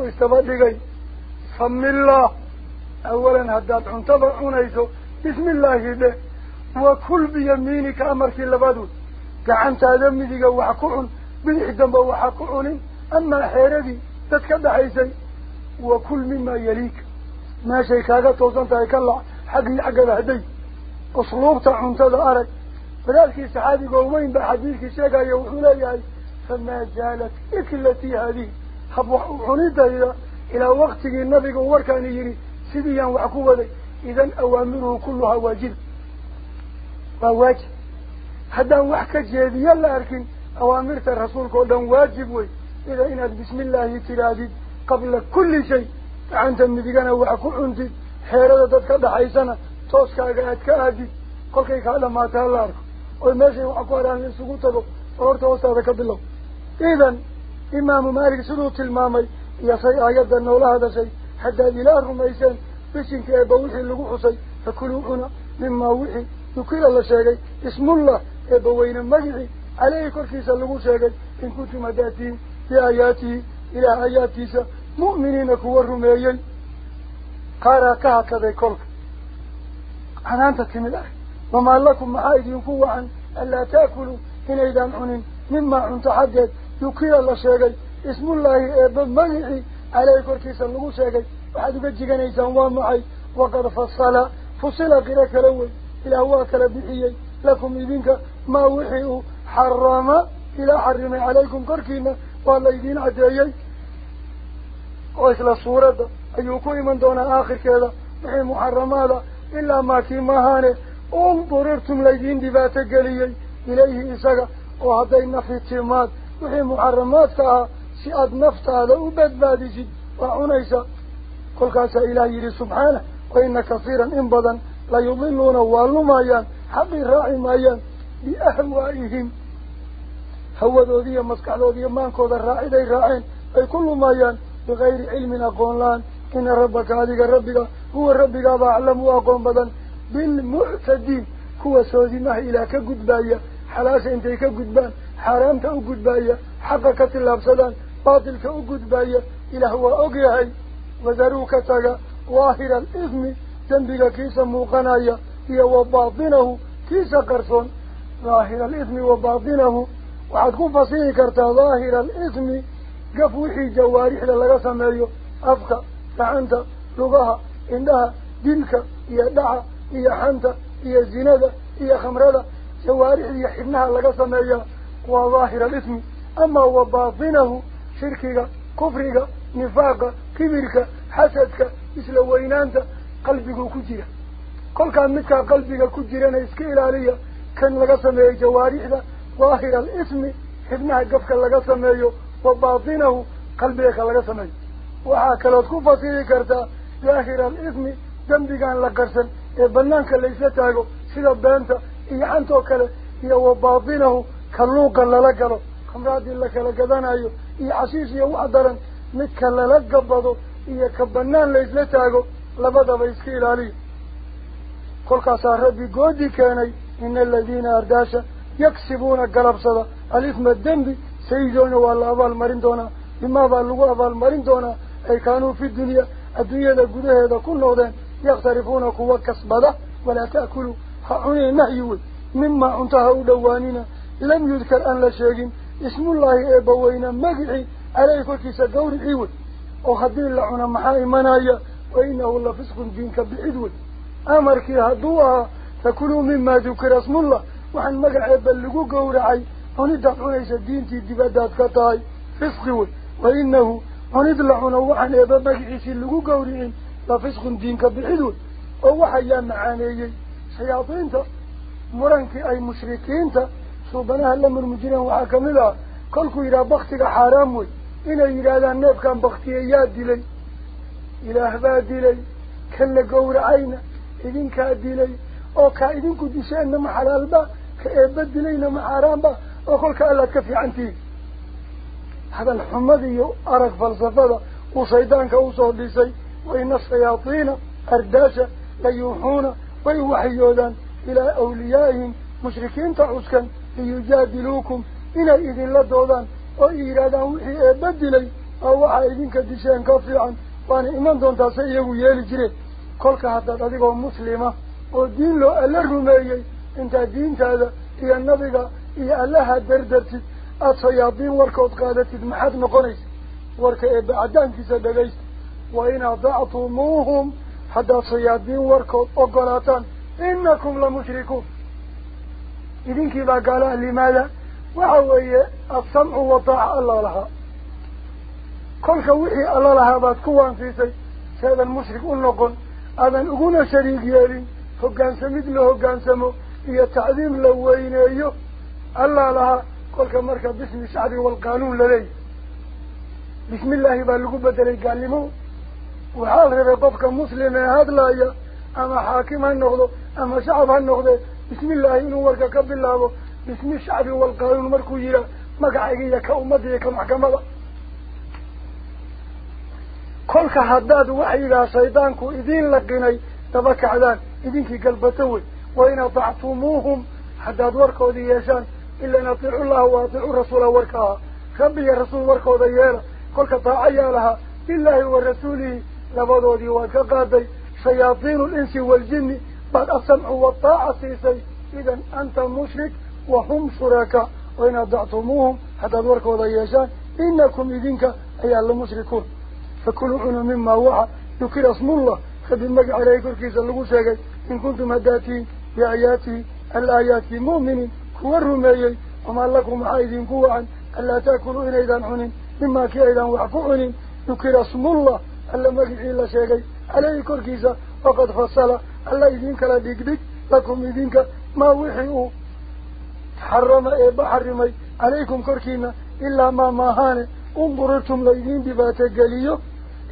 istaba dhigay samillah awalan haddaad cuntada cunayso bismi illaahi dheh wa kul biyamiinika amarkii labaad wey gacantaada midiga wax ku cun bidix damba waxa ku cunin amaa xeeradii dad ka dhaxaysay wa kul mimaa yaliika meeshay kaaga toosan tahay ka lac xaggii xaggaba hadday usluubta cuntada arag walaalkii saxaabigoo weyn baa xadiidkii sheegaya wuxuu leeyahay famaa zaalat iklatii haadihi hab wax u cunidayda ilaa waktigii nabiga uu warkaani yidhi sidiiyaan wax ku waday idan awaamiruhu kulluhaa waajib waa waajib haddaan wax ka jeediyo la arkin awaamirta rasuulka oo dhan waajib wey ida inaad bismi illaahi tidhaahdid qabla kulli shay gacanta midigana wax ku cuntid xeerada dad ka dhaxaysana tooskaaga aad ka aadid kolkay kaa إذا إمام مالك سنوت المامي يصي آيات أنه لا هذا شيء حتى إلى الرميسان بسنك أبوح اللقوح سي فكلوا هنا مما وحي نكيل الله شيء اسم الله أبوين المجري عليه كركيس اللقوح شيء إن كنتم أداتين في آياته إلى آياته سا. مؤمنين كوا الرميين قارا كهك ذي كلك أنا أنت كم الأخ وما لكم معايد ينفوه ألا تأكلوا إن إذا عن مما عن تحدث يكير الله شيئا اسم الله ابن مليحي على كوركيسا لغو شيئا وحد يجيقان ايسان وامعي وقد فصلا فصلا قراك الأول إلى هواك الابنحيي لكم إذنك ما وحيه حرام إلى حرم عليكم كوركينا والله يدين عدائي وإسلا الصورة أيوكو من دون آخر كذا محي محرم هذا إلا ما كي مهانه انضررتم لدين دباتك إليه إساقا وهذا إنه في التماد وحي محرماتك سئد نفتها لو بدبادسد وعنيسا. كل كاسا إلهي سبحانه. وإن كثيرا إنبضا لا يضلون والمايا حق الرعي مايا بأهوائهم. هو ذو ذوذية مسكالوذية مانكو ذا الرعي ذي الرعين. أي كل مايا بغير علم أقولان إن ربك هذه ربك. هو ربك أعلم وأقوم بدا بالمعتدين. كوى سوزي ما إلهك قدبايا حلاس انتيك قدبان حرام أقود بايا حقك تلابسدان باطل أقود بايا إلى هو أقياهي وذروك تغا واهر الإثم زنبك كيس موقنايا هي وباطنه كيس قرصون ظاهر الإثم وباطنه. وعدكو فصيني كرت ظاهر الإثم قفوحي جواريح للغا سمايو أفكا فعنتا لغها إنها دينك هي دعا هي حنتا هي الزينة هي خمرة جواريح حنها للغا سمايو daahira alismi amaa wa baatinahu shirkiga kufriga nifaaqa kibirka xasadka isla weynaanta qalbiguu ku jira kolkaa midkaa qalbiga ku jirana iska ilaaliya kan laga sameeyey jawaarixda daahira alismi xibnaha gafka laga sameeyo wa baatinahu qalbiga ka laga sameeyo waxaa kalood ku fasiri kartaa daahira alismi dembigaan la qarsan ee banaanka iyo xashiish iyo wax daran midka lala gabado iyo ka banaan laysla taago labadaba iska ilaaliya kolkaasaa rabbi goodi keenay ina aladiina ardaasha yaksibuuna galabsada alifma dembi sayidoona waa la abaalmarin doonaa bimaabaa lagu abaalmarin doonaa ay kaanuu fi dunya adduunyada gudaheeda ku noqdeen yakhtarifuuna kuwa kasbada walaa ta'kuluu ha cunee nahyi wey mimaa cunta ha u dhowaanina لم يذكر أن لا شيء. اسم الله أبوينا مجعي عليه كتس دور عيود أخذ الله عنا محاي منايا وإنه الله فسق دينك بعدود أمرك هدوها تكونوا مما ذكر اسم الله. وحن مجعي بلقوا قور عي وندعوا ليس الدين في الدبادات كتاي فسق وإنه وندع الله عنا وحن أبا مجعي سلقوا قور عي لفسق دينك بعدود وحيان معانيي. سياطين ta muranki ay mushrikiinta صوبنا هلا من مجرم وحكملا كلكو يرى بختك حرامي إلا يرى ذا النب كان بختي إياد دي إلا هبا لي كلا قور عينا إذن كادي لي أو كإذن كدشان نما حلال با. كإباد دي لي نما حرام با. أقول كألات كفي عنتي. هذا الحمدي أرق فلسفة وصيدان كوصول ليسي. وإن السياطين أرداشا ليوحونا ويوحيودا إلى أوليائهم. مشركين تعوسكن yidhaahdaan wixii eebba dilay oo waxaa idinka disheen ka fiican waana iman doontaa se iyagu yeeli jireen kolka haddaad adigoo muslima oo diin loo alla rumeeyey intaad diintaada iyo nabiga iyo allaha dardartid aada shayaadiin warkood qaadatid maxaad noqonaysa warka eebba caddaankiisa dhagaysta wa in adactumuuhum haddaad shayaadiin warkood ogolaataan inakum la mushrikuun إذن كبا قال لماذا وهو السمع وطاع الله لها كل كوحي الله لها بات كوان في سي سيد المشرك النقل أذن أقول شريك يالي كان سميد له كان سمو هي تعظيم لوين أيه الله لها كل مركب باسم الشعب والقانون لدي بسم الله بلقوا بدلي قالموا وحال ربطك مسلم هاد لا أما حاكم هالنغضة أما شعب هالنغضة بسم الله إنه ورقة قبل الله بسم الشعب والقانون مركو يرى مقعيه كأمده كمحكمة كلك حداد وعي لها سيدانكو إذين لقيني تبكى علان إذينك في وإن أطعتموهم حداد ورقو ديشان إلا أن نطيعوا الله وأطيعوا الرسول ورقها خبي يا رسول ورقو ديالا كلك طاعيا لها بالله ورسوله لبضو ديوان كقادي سياطين الإنس والجن بل أسمع والطاعة سيسي. إذن أنت مشرك وهم شركاء. وإن أضعتموهم حتى أدورك وضيشان إنكم إذنك أي ألا مشركون فكل عنا مما وعى. يكر اسم الله. خدمك عليك الكيس اللقو شاكي إن كنتم هداتي بآياتي. الآيات مؤمنين. كوروا مايي وما لكم عايدين كوعا. ألا تأكلوا إن إذن عنين مما كي إذن وحكوا عنين يكر اسم الله. ألا مجع إلا شاكي عليك الكيس. وقد فصل الله يدينك لا ديك ديك لكم يدينك ما وحيه حرم إيه بحرمي عليكم كركينا إلا ما ماهانه انظررتم ليدين ديباته قليو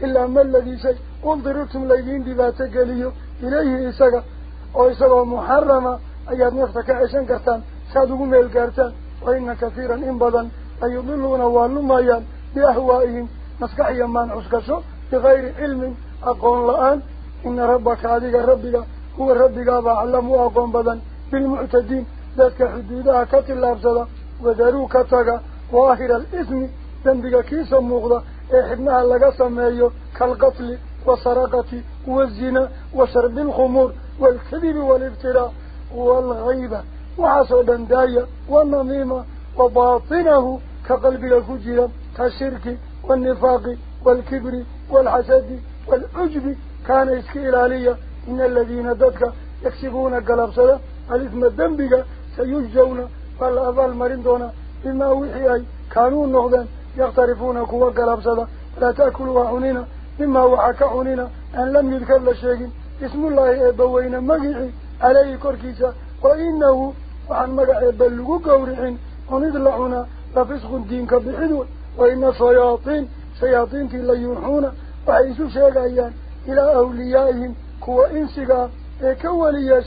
إلا ما الذي سي انظررتم ليدين ديباته قليو إليه إساقا أو إساقا محرم أياد نفتك عشان قرتان سادقون ميل قرتان وإن كثيرا إنبضا أيضلون واللمايان بأهوائهم نسكح يمان عسكسو بغير علم أقول الله إن ربك عليك ربك هو ربك أعلم وأقوم بذن بالمعتدين ذلك حدودها كتل أفضل وذروك كتل واهر الإثم ذنبك كيسا مغضى إحبناها لغا سمايو كالقتل وصرقة والزنا وشرب الخمور والكذب والابتلاء والغيبة وعصو دنداية والنميمة وباطنه كقلب الفجر كالشرك والنفاق والكبر والحسد والعجب كان إسكيل علي إن الذين ددك يكسبون قلبسنا الإثم الدنبك سيججون فالأفال مرندونا إما وحيي كانوا النهضا يغترفون قوة قلبسنا لا تأكلوا عنينا إما وحك عنينا أن لم يذكر الشيء اسم الله أبوين مقعي عليه كركيسا وإنه وعن مقع بلغو قورحين ونضلعنا لفسخ الدين بحدود. وإن سياطين سياطين تلا يوحونا وعيسو شيء إلى أوليائهم كوا إنسقا إيكا وليا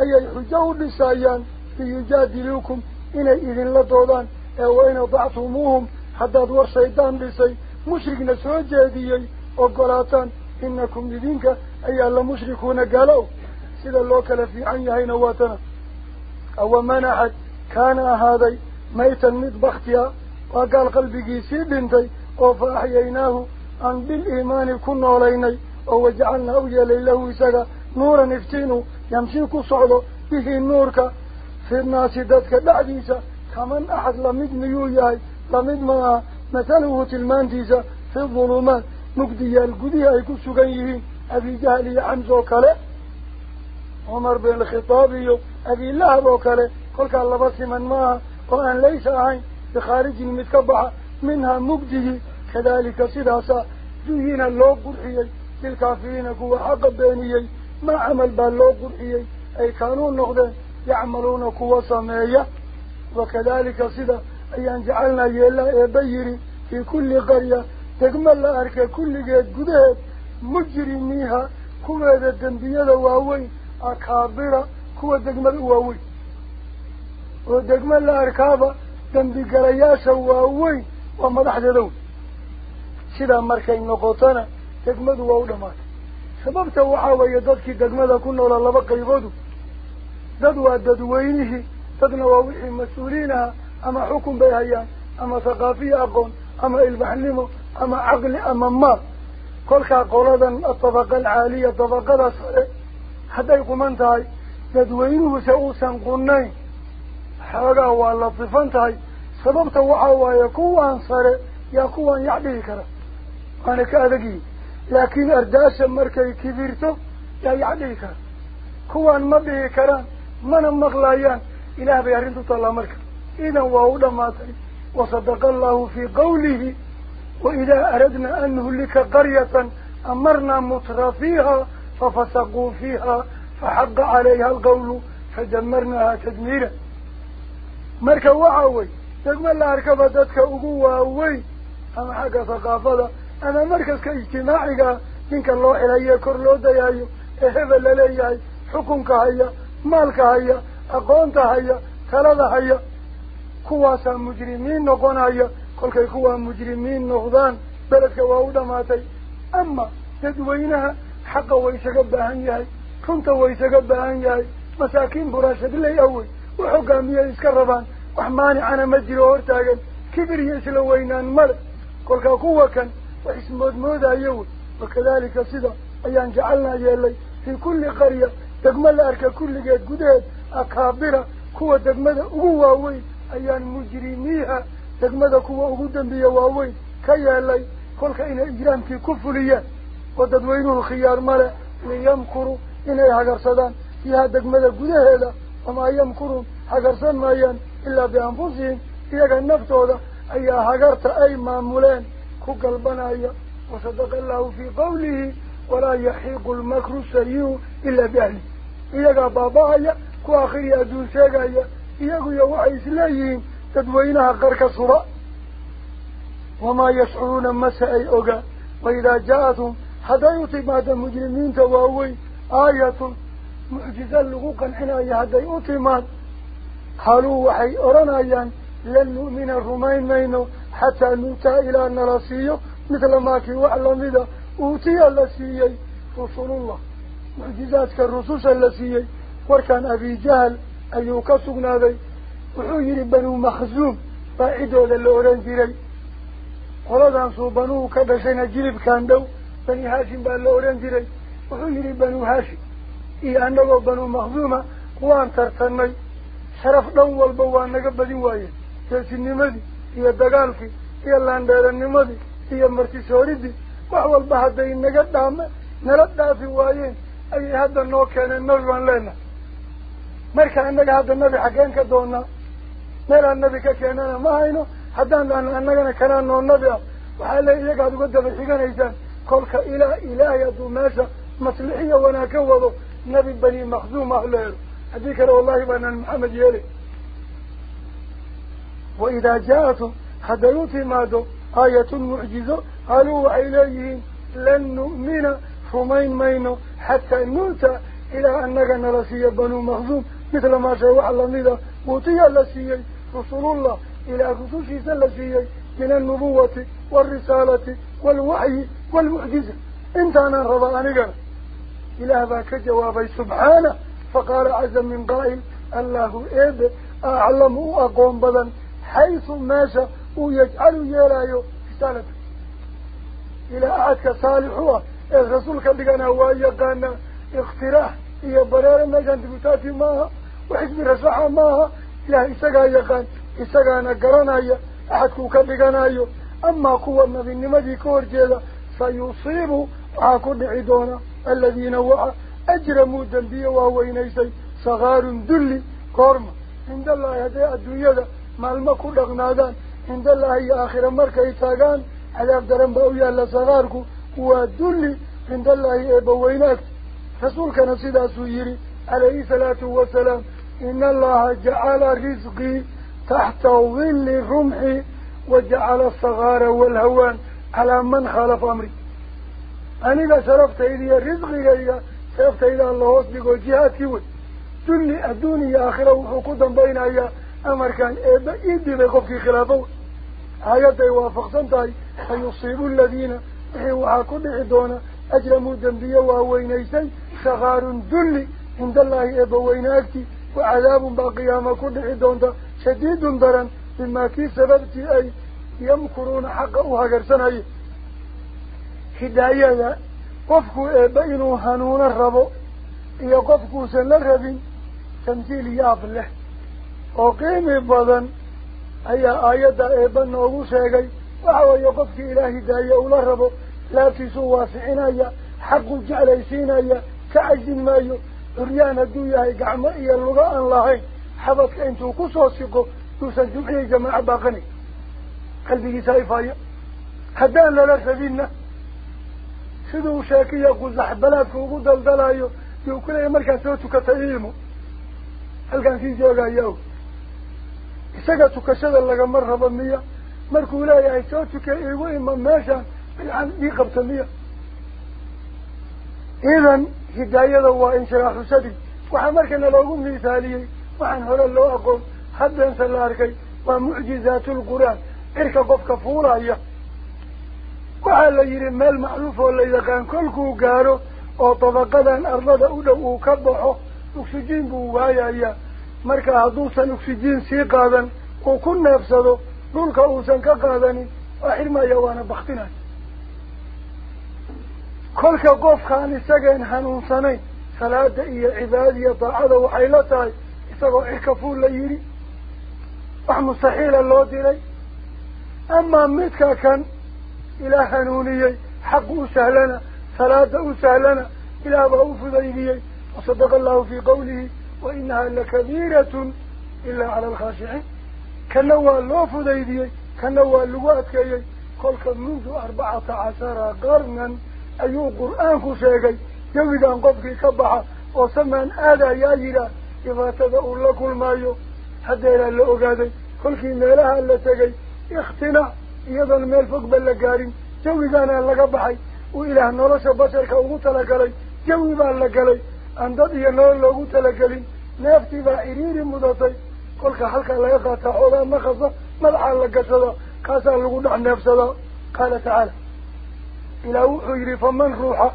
أي الحجاو بسايان في يجادلوكم إنا إذن لدودان أوين ضعتموهم حتى دور شيطان بسي مشركنا سواجهدي وقلاتان إنكم لدينك أي ألا مشركون قالوا سيدا اللوك في عن يهين واتنا أو من أحد كان هذا ميتا مدبختيا وقال قلبك سيبنتي وفأحييناه أن بالإيمان كنا علينا ووجعلنا أجلي له إساقا نورا نفتينه. يمشي كصعده به النور في الناس ذاتك دعديسة كمن أحد لمد نيوياه لمد ما مثله تلمانديسة في الظلمات. نقديا القديا كسغيه أبي جهلي عمزو كالي عمر بن الخطابي أبي الله بوكالي قلك الله بس من ما. وأن ليس عين. بخارج المتكبعة منها مبدئ كذلك سداسا جهين الله برحيه xaqa beeniyey ma camal baa loo qurxiyey ay kaanuu noqdeen yacmaluuna kuwa sameeya wakadalika sida ayaan jacalnaa yeelaa eebba yidhi fii kulli qarya degmo la arkay kulligeed gudaheed mujrimiiha kuweeda dembiyada waaweyn akaabira kuwa degmada waaweyn oo degmo la arkaaba dembigalayaasha waaweyn waa madaxdeeda wey sidaa markay noqotona دقمده وأودمات سببته وحاوة يددك دقمده كنا ولا لبقى يغدو ددوا الددوينه تقنى ووحي مسؤولينها أما حكم بيهيان أما ثقافي أقون أما البحلمه أما عقل أما ما كلها قردا الطبقة العالية الطبقة الصلاة حتى يقوم انتهي ندوينه سؤوسا قنين حاجة واللطفة انتهي سببته وحاوة يكوان صلاة يكوان يعديه كرا أنا كأذقين لكن أرداسا مركي كبيرتو جاي عليك كوان ما به بيكرا من مغلايان إلى بيهرنتو طال مركا إذا وعود ماتري وصدق الله في قوله وإذا أردنا أن نهلك قرية أمرنا مطر فيها ففسقوا فيها فحق عليها القول فجمرناها تدميرا. مركا وعوي. تقبل أركبتك أقوى أوي أم حق ثقافة ninka loo xelaye kor loo dayaayo ee hebel laleeyahay xukunka haya maalka haya aqoonta haya talada haya kuwaasaa mujrimiin noqonaya kolkay kuwaa mujrimiin noqdaan beledka waa u dhamaatay ama dadweynaha xaqa waa isaga baahan yahay runta waa isaga baahan yahay masaakiin buraashadley awey وحقامية إسكربان وحماني عنا مجري وورتاقا كبر يسل وينان ملك كل قوة كان أيوه. وكذلك صدا أيان جعلنا يلي في كل قرية تقمل أرك كل جد جداد أكابرة كوة تقمد أقوى وين أيان مجرميها أقوى بيا واوين كي يلي كل كائن إجرام في كفرية وددوينه الخيار ملا ليمكروا هجر صدان. فيها تقمد جداد وما يمكرون صدان مايان إلا بأنفسهم. إذا النفط هذا أي هجرت أي مامولين. كقلبنا أي وصدق الله في قوله ولا يحيق المكر السيء إلا بأهله إذا بابا أي كو آخر أدون أي إذا يوحي إسلايين تدوينها قرك صراء وما يشعرون مساء أوغا وإذا جاءتهم حتى هذا المجرمين تواوي آية معجزة لغوقا حنا يهدي أطيمات قالوا وحي أرنايان لن نؤمن الرمين مينو حتى نوتى إلى النرسيو مثل ما كي وعلم إذا أوتي اللسيي. رسول الله معجزات كالرسوس اللسيي. وكان أبي جهل أيو كسقنا ذي وحير بنو مخزوم فاعدوا للأوران جيري قلدان سو بنو كدسين جلب كان دو بني هاشم بان لأوران جيري وحير بنو هاشم إيه أنه بنو مخزومة قوان ترتنمي شرف دول بوان نقبدين وايه geesinimadii hadday naga dhaame nala dhaafi waayeen ayay hadda noo keeneen nabi baan leenahay marka annaga hadda nabi xaggeen ka doonaa meelaan nabi ka keenana ma hayno haddaan dhahno annagana kanaa noo nabi ah waxaa le iyagaad uga daba xiganaysaan kolka ilaa ilaahay hadduu meesha maslixiya wanaag ka wado nabi bani makhzuum ah leero haddii kale wallahi baanaan maxamed yeelay وإذا جاءتهم حتى يتمادوا آية معجزة قالوا وإليهم لن نؤمن. فمين مينو حتى نؤتى إلى أنك نرسي بنو مخزوم مثل ما شاء الله ماذا أوتي اللسيي رسول الله إلى رسوشي سلسيي من النبوة والرسالة والوحي والمعجزة. إنت أنا رضا أنقر إلى ذاك جوابي سبحانه. فقال عز من قائل الله إيب أعلم أقوم بذن حيث ماشى ويجعل يلايو رسالته إلى أحدك صالحوا الرسول كان لقنا هو يقانا اختراح إيا برارة مجان تبتاتي ماها وحزب رسحة ماها إلى إساقا يقان إساقانا قرانا أحدك كان لقنا أما قوة النبي النمدي كور جيدا سيصيب عاكد عدونا الذين وعى أجرموا جنبية وهو إنيسي. صغار دلي. كورما. عند الله هذه الدنيا ما المكو لغنادان عند الله هي آخر مركة إتاقان على درن بأويا لصغاركو هو الدلي عند الله هي فسول كان نصيدا سويري عليه الصلاة والسلام إن الله جعل رزقي تحت ظل رمحي وجعل الصغار والهوان على من خالف أمري أنا إذا شرفت إلي رزقي إلي شرفت إلي الله أصدقه جهاتي ودلي أدوني يا أخيرا وحقودا بين أيها أمركان إيبا إيدي بقفك خلافه. آياتي وافقسنتاي فيصيب الذين إحيوها كل عدونا أجرموا الدنبية وهوينيسي شغار دلي عند الله إيبا ويناكتي وعذاب باقياما كل عدونا شديد درا مما كي سببتي أي يمكرون حقا قرسنا هداية قفكو إيبا إنو هنون الربو إيا قفكو سن الربين تمثيل يافله aayadda eebba noogu sheegay waxa weeye qofkii ilaahi daaye ula rabo laabtiisuu waasicinaya xaqu jeclaysiinaya ka cajin maayo curyaan hadduu yahay gacmo iyo luga aan lahayn xabadka intuu kusoo siqo yuusan jumciyay jamaaco baaqanay qalbigiisa ifaayo haddaan lala rabinna siduu sheekiya qusax balaadka ugu daldalayo yuu ku leeyahy markaad soo tukata iimo halkaan sii joogaya سجت كشدة لقى مرة بمية مركو لا يعيشاتك إيوين من ماشا بالعن بيقب تمية إذن هداية دواء انشراح سدي وحمركنا لو مثالي وحن هلا لو أقول حدا سلاركي ومعجزات القرآن إرك قف كفورا وحالا يري مال معروف ولا إذا كان كلكو قارو أو طبقة أرضا أولو كبحو أكسجين بوايا إياه marka hadduusan oksijiin sii qaadan uu ku neefsado dhulka uusan ka qaadanin waa xirmaya waana baktinaya kolka qofkaan isageen hanuunsanayn salaada iyo cibaadada iyo daacada waxay la tahay isagoo cirkafuul la yidhi wax mustaxiila loo diray amaa midka kan ilaah hanuuniyey xaq u sahlana salaada u sahlana ilaah baa u fudaydiyey wasadaqa allahu fii qawlihi وإنها لكبيرة إلا على الخاشعين. كنوا اللوف ذيذي كنوا اللوات كيي قلت منذ أربعة عشر قرنا أي قرآن كشيكي يويدا قبك كبحا وسمان آدى ياجرا إذا تدعوا لك المايو حتى إلى اللوغاتي قلت مالها اللتكي اختنع يضا المال فقب اللقارين جوي بانا اللقبحي وإله نرش بشرك وغطلق لي جوي بانا اللقبحي أن تضي النور لغو تلقلين نفتي بائريري مدطي قولك حلقة لا يغطى حولا ما ملعان لقصدا كاسا لغو نحن نفسدا قال تعالى إلا وحيري فمن روحا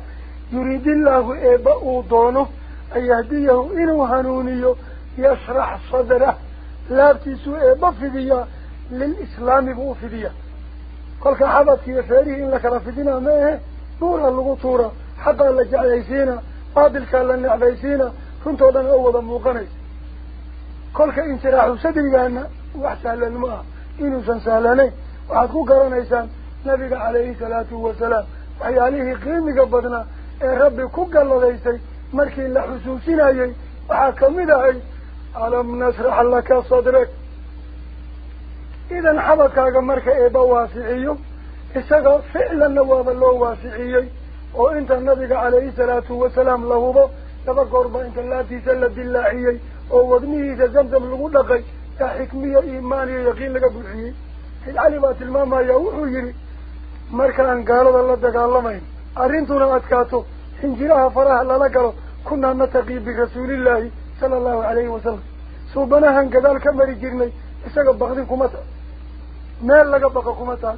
يريد الله إباء ضانه أن يهديه إنو هنونيو يشرح صدره لا تسو إيباء فيديا للإسلام بو فيديا قولك حبت في يساريه إن لك رفضنا ماهي نورا لغو طورا حقا لجعيزينا baatilkaa la necbaysiina runtoo dhan oo wada muuqanaysa kolka intiraaxu sadrigaana wax sahlan ma aha inuusan sahlanayn waxaad ku garanaysaan nabiga calayhi salaatu wasalaam waxyaalihii qiimiga badnaa ee rabbi ku galladaysay markii la xusuusinayey waxaa kamid ahay alam nasrax laka sadrak idan xabadkaaga marka eeba waasiciyo isaga ficlanna waaba loo waasiciyey أو انت النبي عليه الصلاة والسلام لهو تبقى ربا انت اللاتي سلت بالله أو وضنه إذا زمزم لغود لقي تحكمية إيمانية يقين لك بالحيي حيث علمات الماما يوحو يري. مركا ان قالوا الله دقالمين ارنتنا أتكاتو. حين جراها فراها للاقلو كنا نتقي برسول الله صلى الله عليه وسلم. سوبنا هن قدال كمري جرني اسا قبغدين كمتا. نال لقبغ كمتا.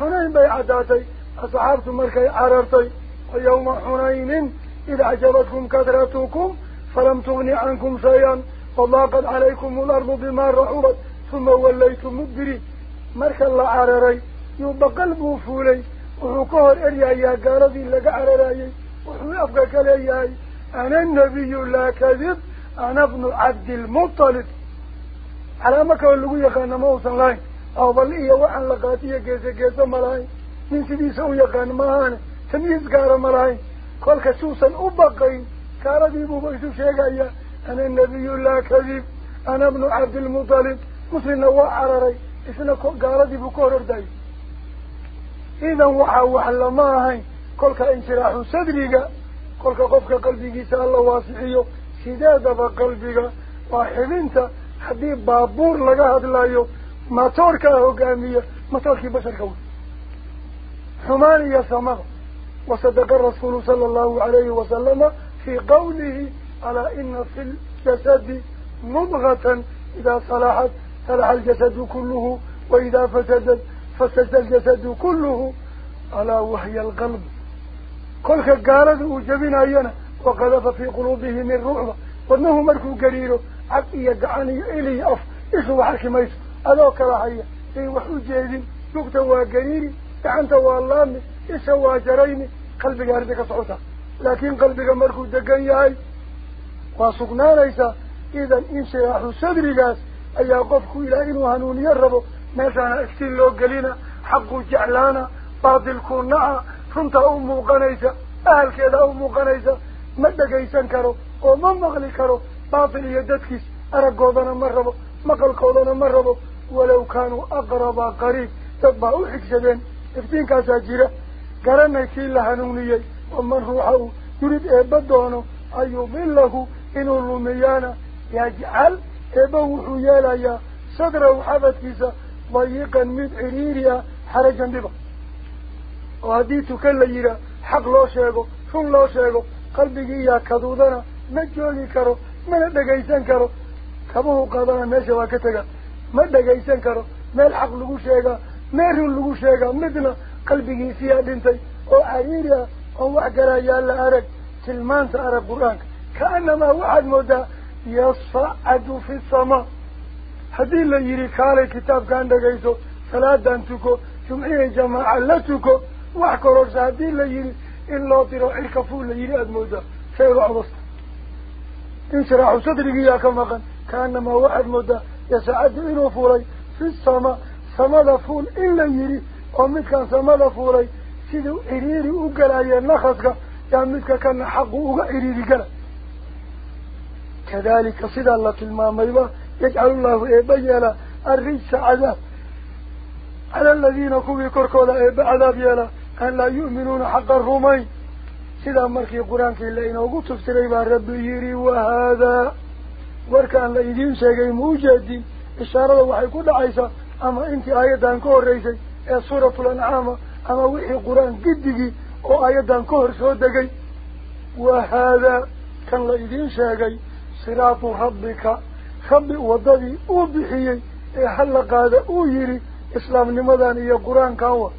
هنا ان بي عداتي. أصحابت مركا عررتي. يوم حنين إذا عجبتكم كثرتكم فلم تغني عنكم شيئا. والله قد عليكم الأرض بما رعبت ثم وليتم مدري مرك الله على عرري يبقى قلبه فولي. وحكور إليا قارضي لك عرري. وحوي أفقك لأيي أنا النبي لا كذب أنا ابن عبد المطلب. على مكان اللوية كان موسى لاي أو بل إيه وعن لقاتية جيزة جيزة ملاي. من سبيسه يقان ماهانه tamyiis gaara ma lahayn kolka suusan u baqayn gaaladii buuba isu sheegaya ana nabiyu laa kadib ana bnu cabdilmutalib muslimna waa cararay isna gaaladii buu ka hor ordayay idan waxaa wax lama ahayn kolka inshiraaxu sadriga kolka qofka qalbigiisa alla waasixiyo sideedaba qalbiga waa xibinta haddii baabuur laga hadlayo matoorkaa hogaamiya matoorkii basharka wey xumaan iyo samada وصدق الرسول صلى الله عليه وسلم في قوله على إن في الجسد مضغة إذا صلحت صلح الجسد كله وإذا فسدت فسد الجسد كله على وهي القلب كل كالقارد وجبنا ينا وقذف في قلوبه من رعبة وأنه ملك قرير عقية عني إلي أف إسو حكما إسو ألوك رعية في إيه وحو جهد نقطة وقرير تعانت واللامي يسوى جرين قلبك هردك صعوتا. لكن قلبك مركو دقن ياي. واسقنا ليسا إذن إن سياحو صدري قاس. أي أقفكو إلى إنو هنون يربو. ماذا أكسين لو قلينا. حقو جعلانا. باطل نعا. فمت أمو قنيسا أهل كذا أمو قنيسا مدك إيسان كارو ومن مغلي كارو باطل يددكيس أرقو بنا مربو. مقل قولونا مربو. ولو كانوا أقربا قريب. تبعوا حكسدين افتين كاسا جيره garanay kii la hanuuniyey waman ruuxa uu yurid eebba doono an yudilahu inuu lumiyaana yajcal eebba wuxuu yeelayaa sadrahu xabadkiisa dayiqan mid ciriiri ah xarajan dhiba oo haddii tukan la yihaa xaq loo sheego run loo sheego qalbigii yaa kaduudana ma joogi karo mana dhegaysan karo kabuhu qaadana meesha waa ka tega ma dhegaysan karo meel xaq lagu sheegaa meel run lagu sheegaa midna dhintay oo cariiri ah oon wax galayaa la arag tilmaanta arag qur-aanka. Kaanamaa waxaad moodaa يصعد في السماء هذه اللي يري كالي كتاب كان دقيسو صلاة دانتكو جمعية جماعة لتكو وحكو رجع هذه اللي يري إلا طيرو الكفول اللي يري أدمودا سيرو عبصت انشراح صدرك يا كما كانما واحد مدى يسعد إنه فوري في السماء سمد إلا ومثل كان سمد فولي سيدو إريري أقلا ينخصك يا مثل كان حقه إريري قلا كذلك صدى الله الماميبا يجعل الله إبيالا الرجس عذاب على الذين كوبي كركولا إبا عذاب يالا أن لا يؤمنون حق الرومين سيدا مركي قرآن كي اللي إنه قلت بسريبا رب يري وهذا وركان لإذين شيئا موجدين إشارة وحي كل عيسى أما أنت آيادان كور ريسي ee suuratul ancaama ama wixii qur-aan giddigii oo aayaddan ka hor soo degay wa haadaa kan la idiin sheegay siraatu rabbika rabbi waddadii uu bixiyey ee halla qaada uu yidhi islaamnimadan iyo qur-aankan wa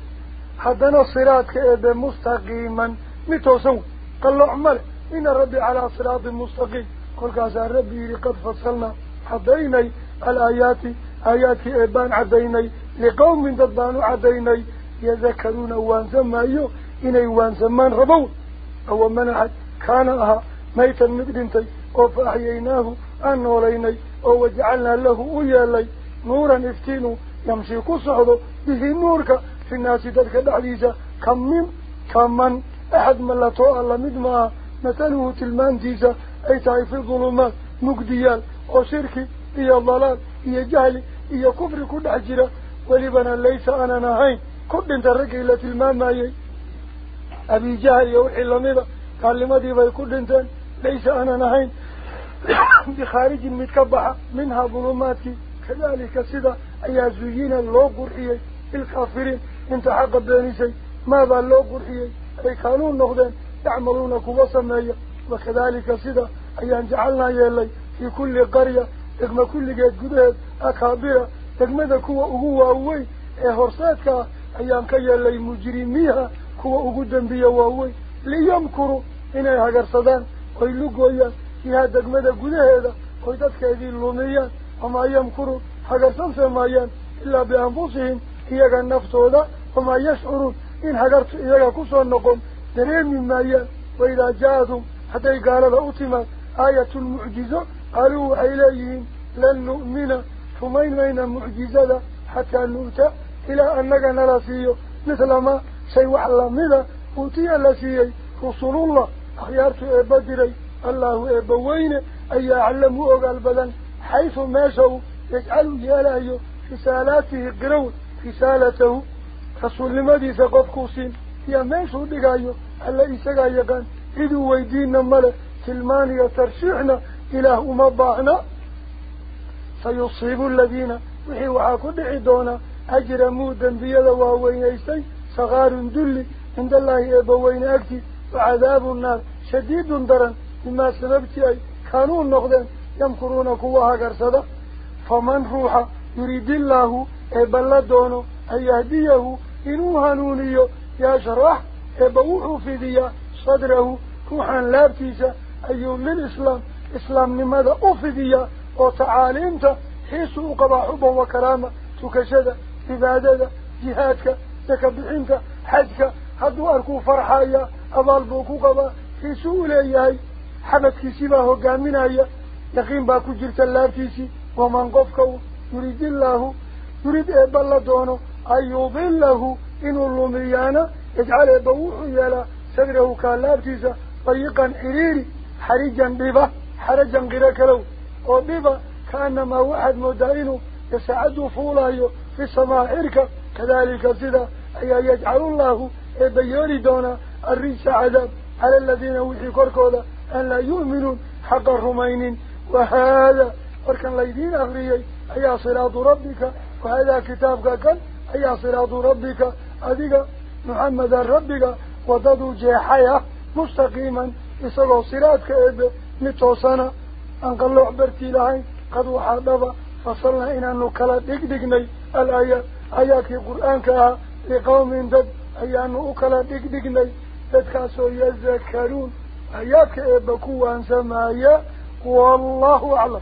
haddana siraadka eebe mustaqiiman mid toosan wey qalooc male ina rabbi calaa siraatin mustaqiim kolkaasaa rabbi yidhi qad fasalnaa caddaynay alaayaati aayaadkii eebaan caddaynay لقوم ضدان عديني. يذكرون وانسمايو إني وانسمان ربون أو منعد كانها ميتا مدرنتي وفأحييناه أنوليني وجعلنا له أيالي. نورا افتينو يمشي كسعده به نورك. في الناس ذلك الحديثة كم من كم من أحد من لا الله مدمع. مثله تلمان ديسة أي تعيف الظلمات. مقديال وشركي إيا الضلال إيا كفر كل حجرة ولبنا ليس أنا نهين كل انت رجل إلا تلمامي أبي جهل يوحي لماذا قال لماذا بي كل انت ليس أنا نهين بخارج متكبحة منها ظلماتي كذلك سيدا أي زيين اللو قرحيي الكافرين انت حق بانيسي ماذا اللو قرحيي أي كانوا النهدين يعملون كوصمي وكذلك سيدا أي جعلنا يلي في كل قرية كل جيد قدهد أكابرة degmada kuwa ugu waaweyn ee horseedka ayaan ka yeelay mujrimiiha kuwa ugu dembiya waaweyn liyamkuru inay hagarsadaan oy lugooyaan fiiha degmada gudaheeda oy dadkeedii lumiyaan wamaa yamkuru hagarsanse maayaan ilaa bianfusihim iyaga naftooda wamaa yashcuruun in hagartu iyaga kusoo noqon dareemi maayaan waidaa jaa-athum hadday gaalada u timaad aayatun mucjizo waxay leeyihiin lan nu'mina ثمين مين معجزة حتى نؤتى إلى أنك نلسيه مثل ما شيء وحلا مذا أوتي لسيه رسول الله. أخيارت إبادري الله إبوين أي يعلم أقل بدن حيث ما شو يجعل يلايه رسالاته قرون. رسالته. رسول لماذا سقف كوسين. يا ما شو دقايو. ألا إسقا يقان إذو ويدين ملك سلمانية ترشيحنا. إله مباعنا سيصيب الذين وحي وحاكو دعي أجرموا دنبيا وهوين يستي صغار دل عند الله إبوين أكتي وعذاب النار شديد درا مما سببت أي كانوا النقدين يمكرون كواها قرصدا فمن روح يريد الله صدره إسلام لماذا أفديا وتعاليمته حيث قضى حبا وكرامة تكشد عبادة جهادك تكبحينك حجك هدو أركو فرحايا أضال بوكو قضى حيث إليهي حمدك سيباه قامنا يقين باكو جرت اللابتيسي ومن قفكو يريد الله يريد إبالا دونه أن يضله. إنو اللوميانا يجعل بوح يلا حرجا غيرك له وبيبا كأنما واحد مدعينه يسعد فولايه في السماء كذلك سيدا أي يجعل الله بيوني دونا الرجس عذاب. على الذين وحي كوركولا أن لا يؤمنون حق الرمين. وهذا وركن ليدين أغريي أي صراط ربك. وهذا كتابك كان أي صراط ربك. أذيك محمد ربك وضدوا جيحيا مستقيما. إسلوا صراطك إبه متوسنا أنقلوا عبرتي لهين قد وحادبا فصلنا إنا نكلا ديك ديكني الآيات آيات القرآن كها لقوم دد أيانو أكلا ديك ديكني دد كاسو يذكرون آيات كإبكوا عن سمايا والله أعلم.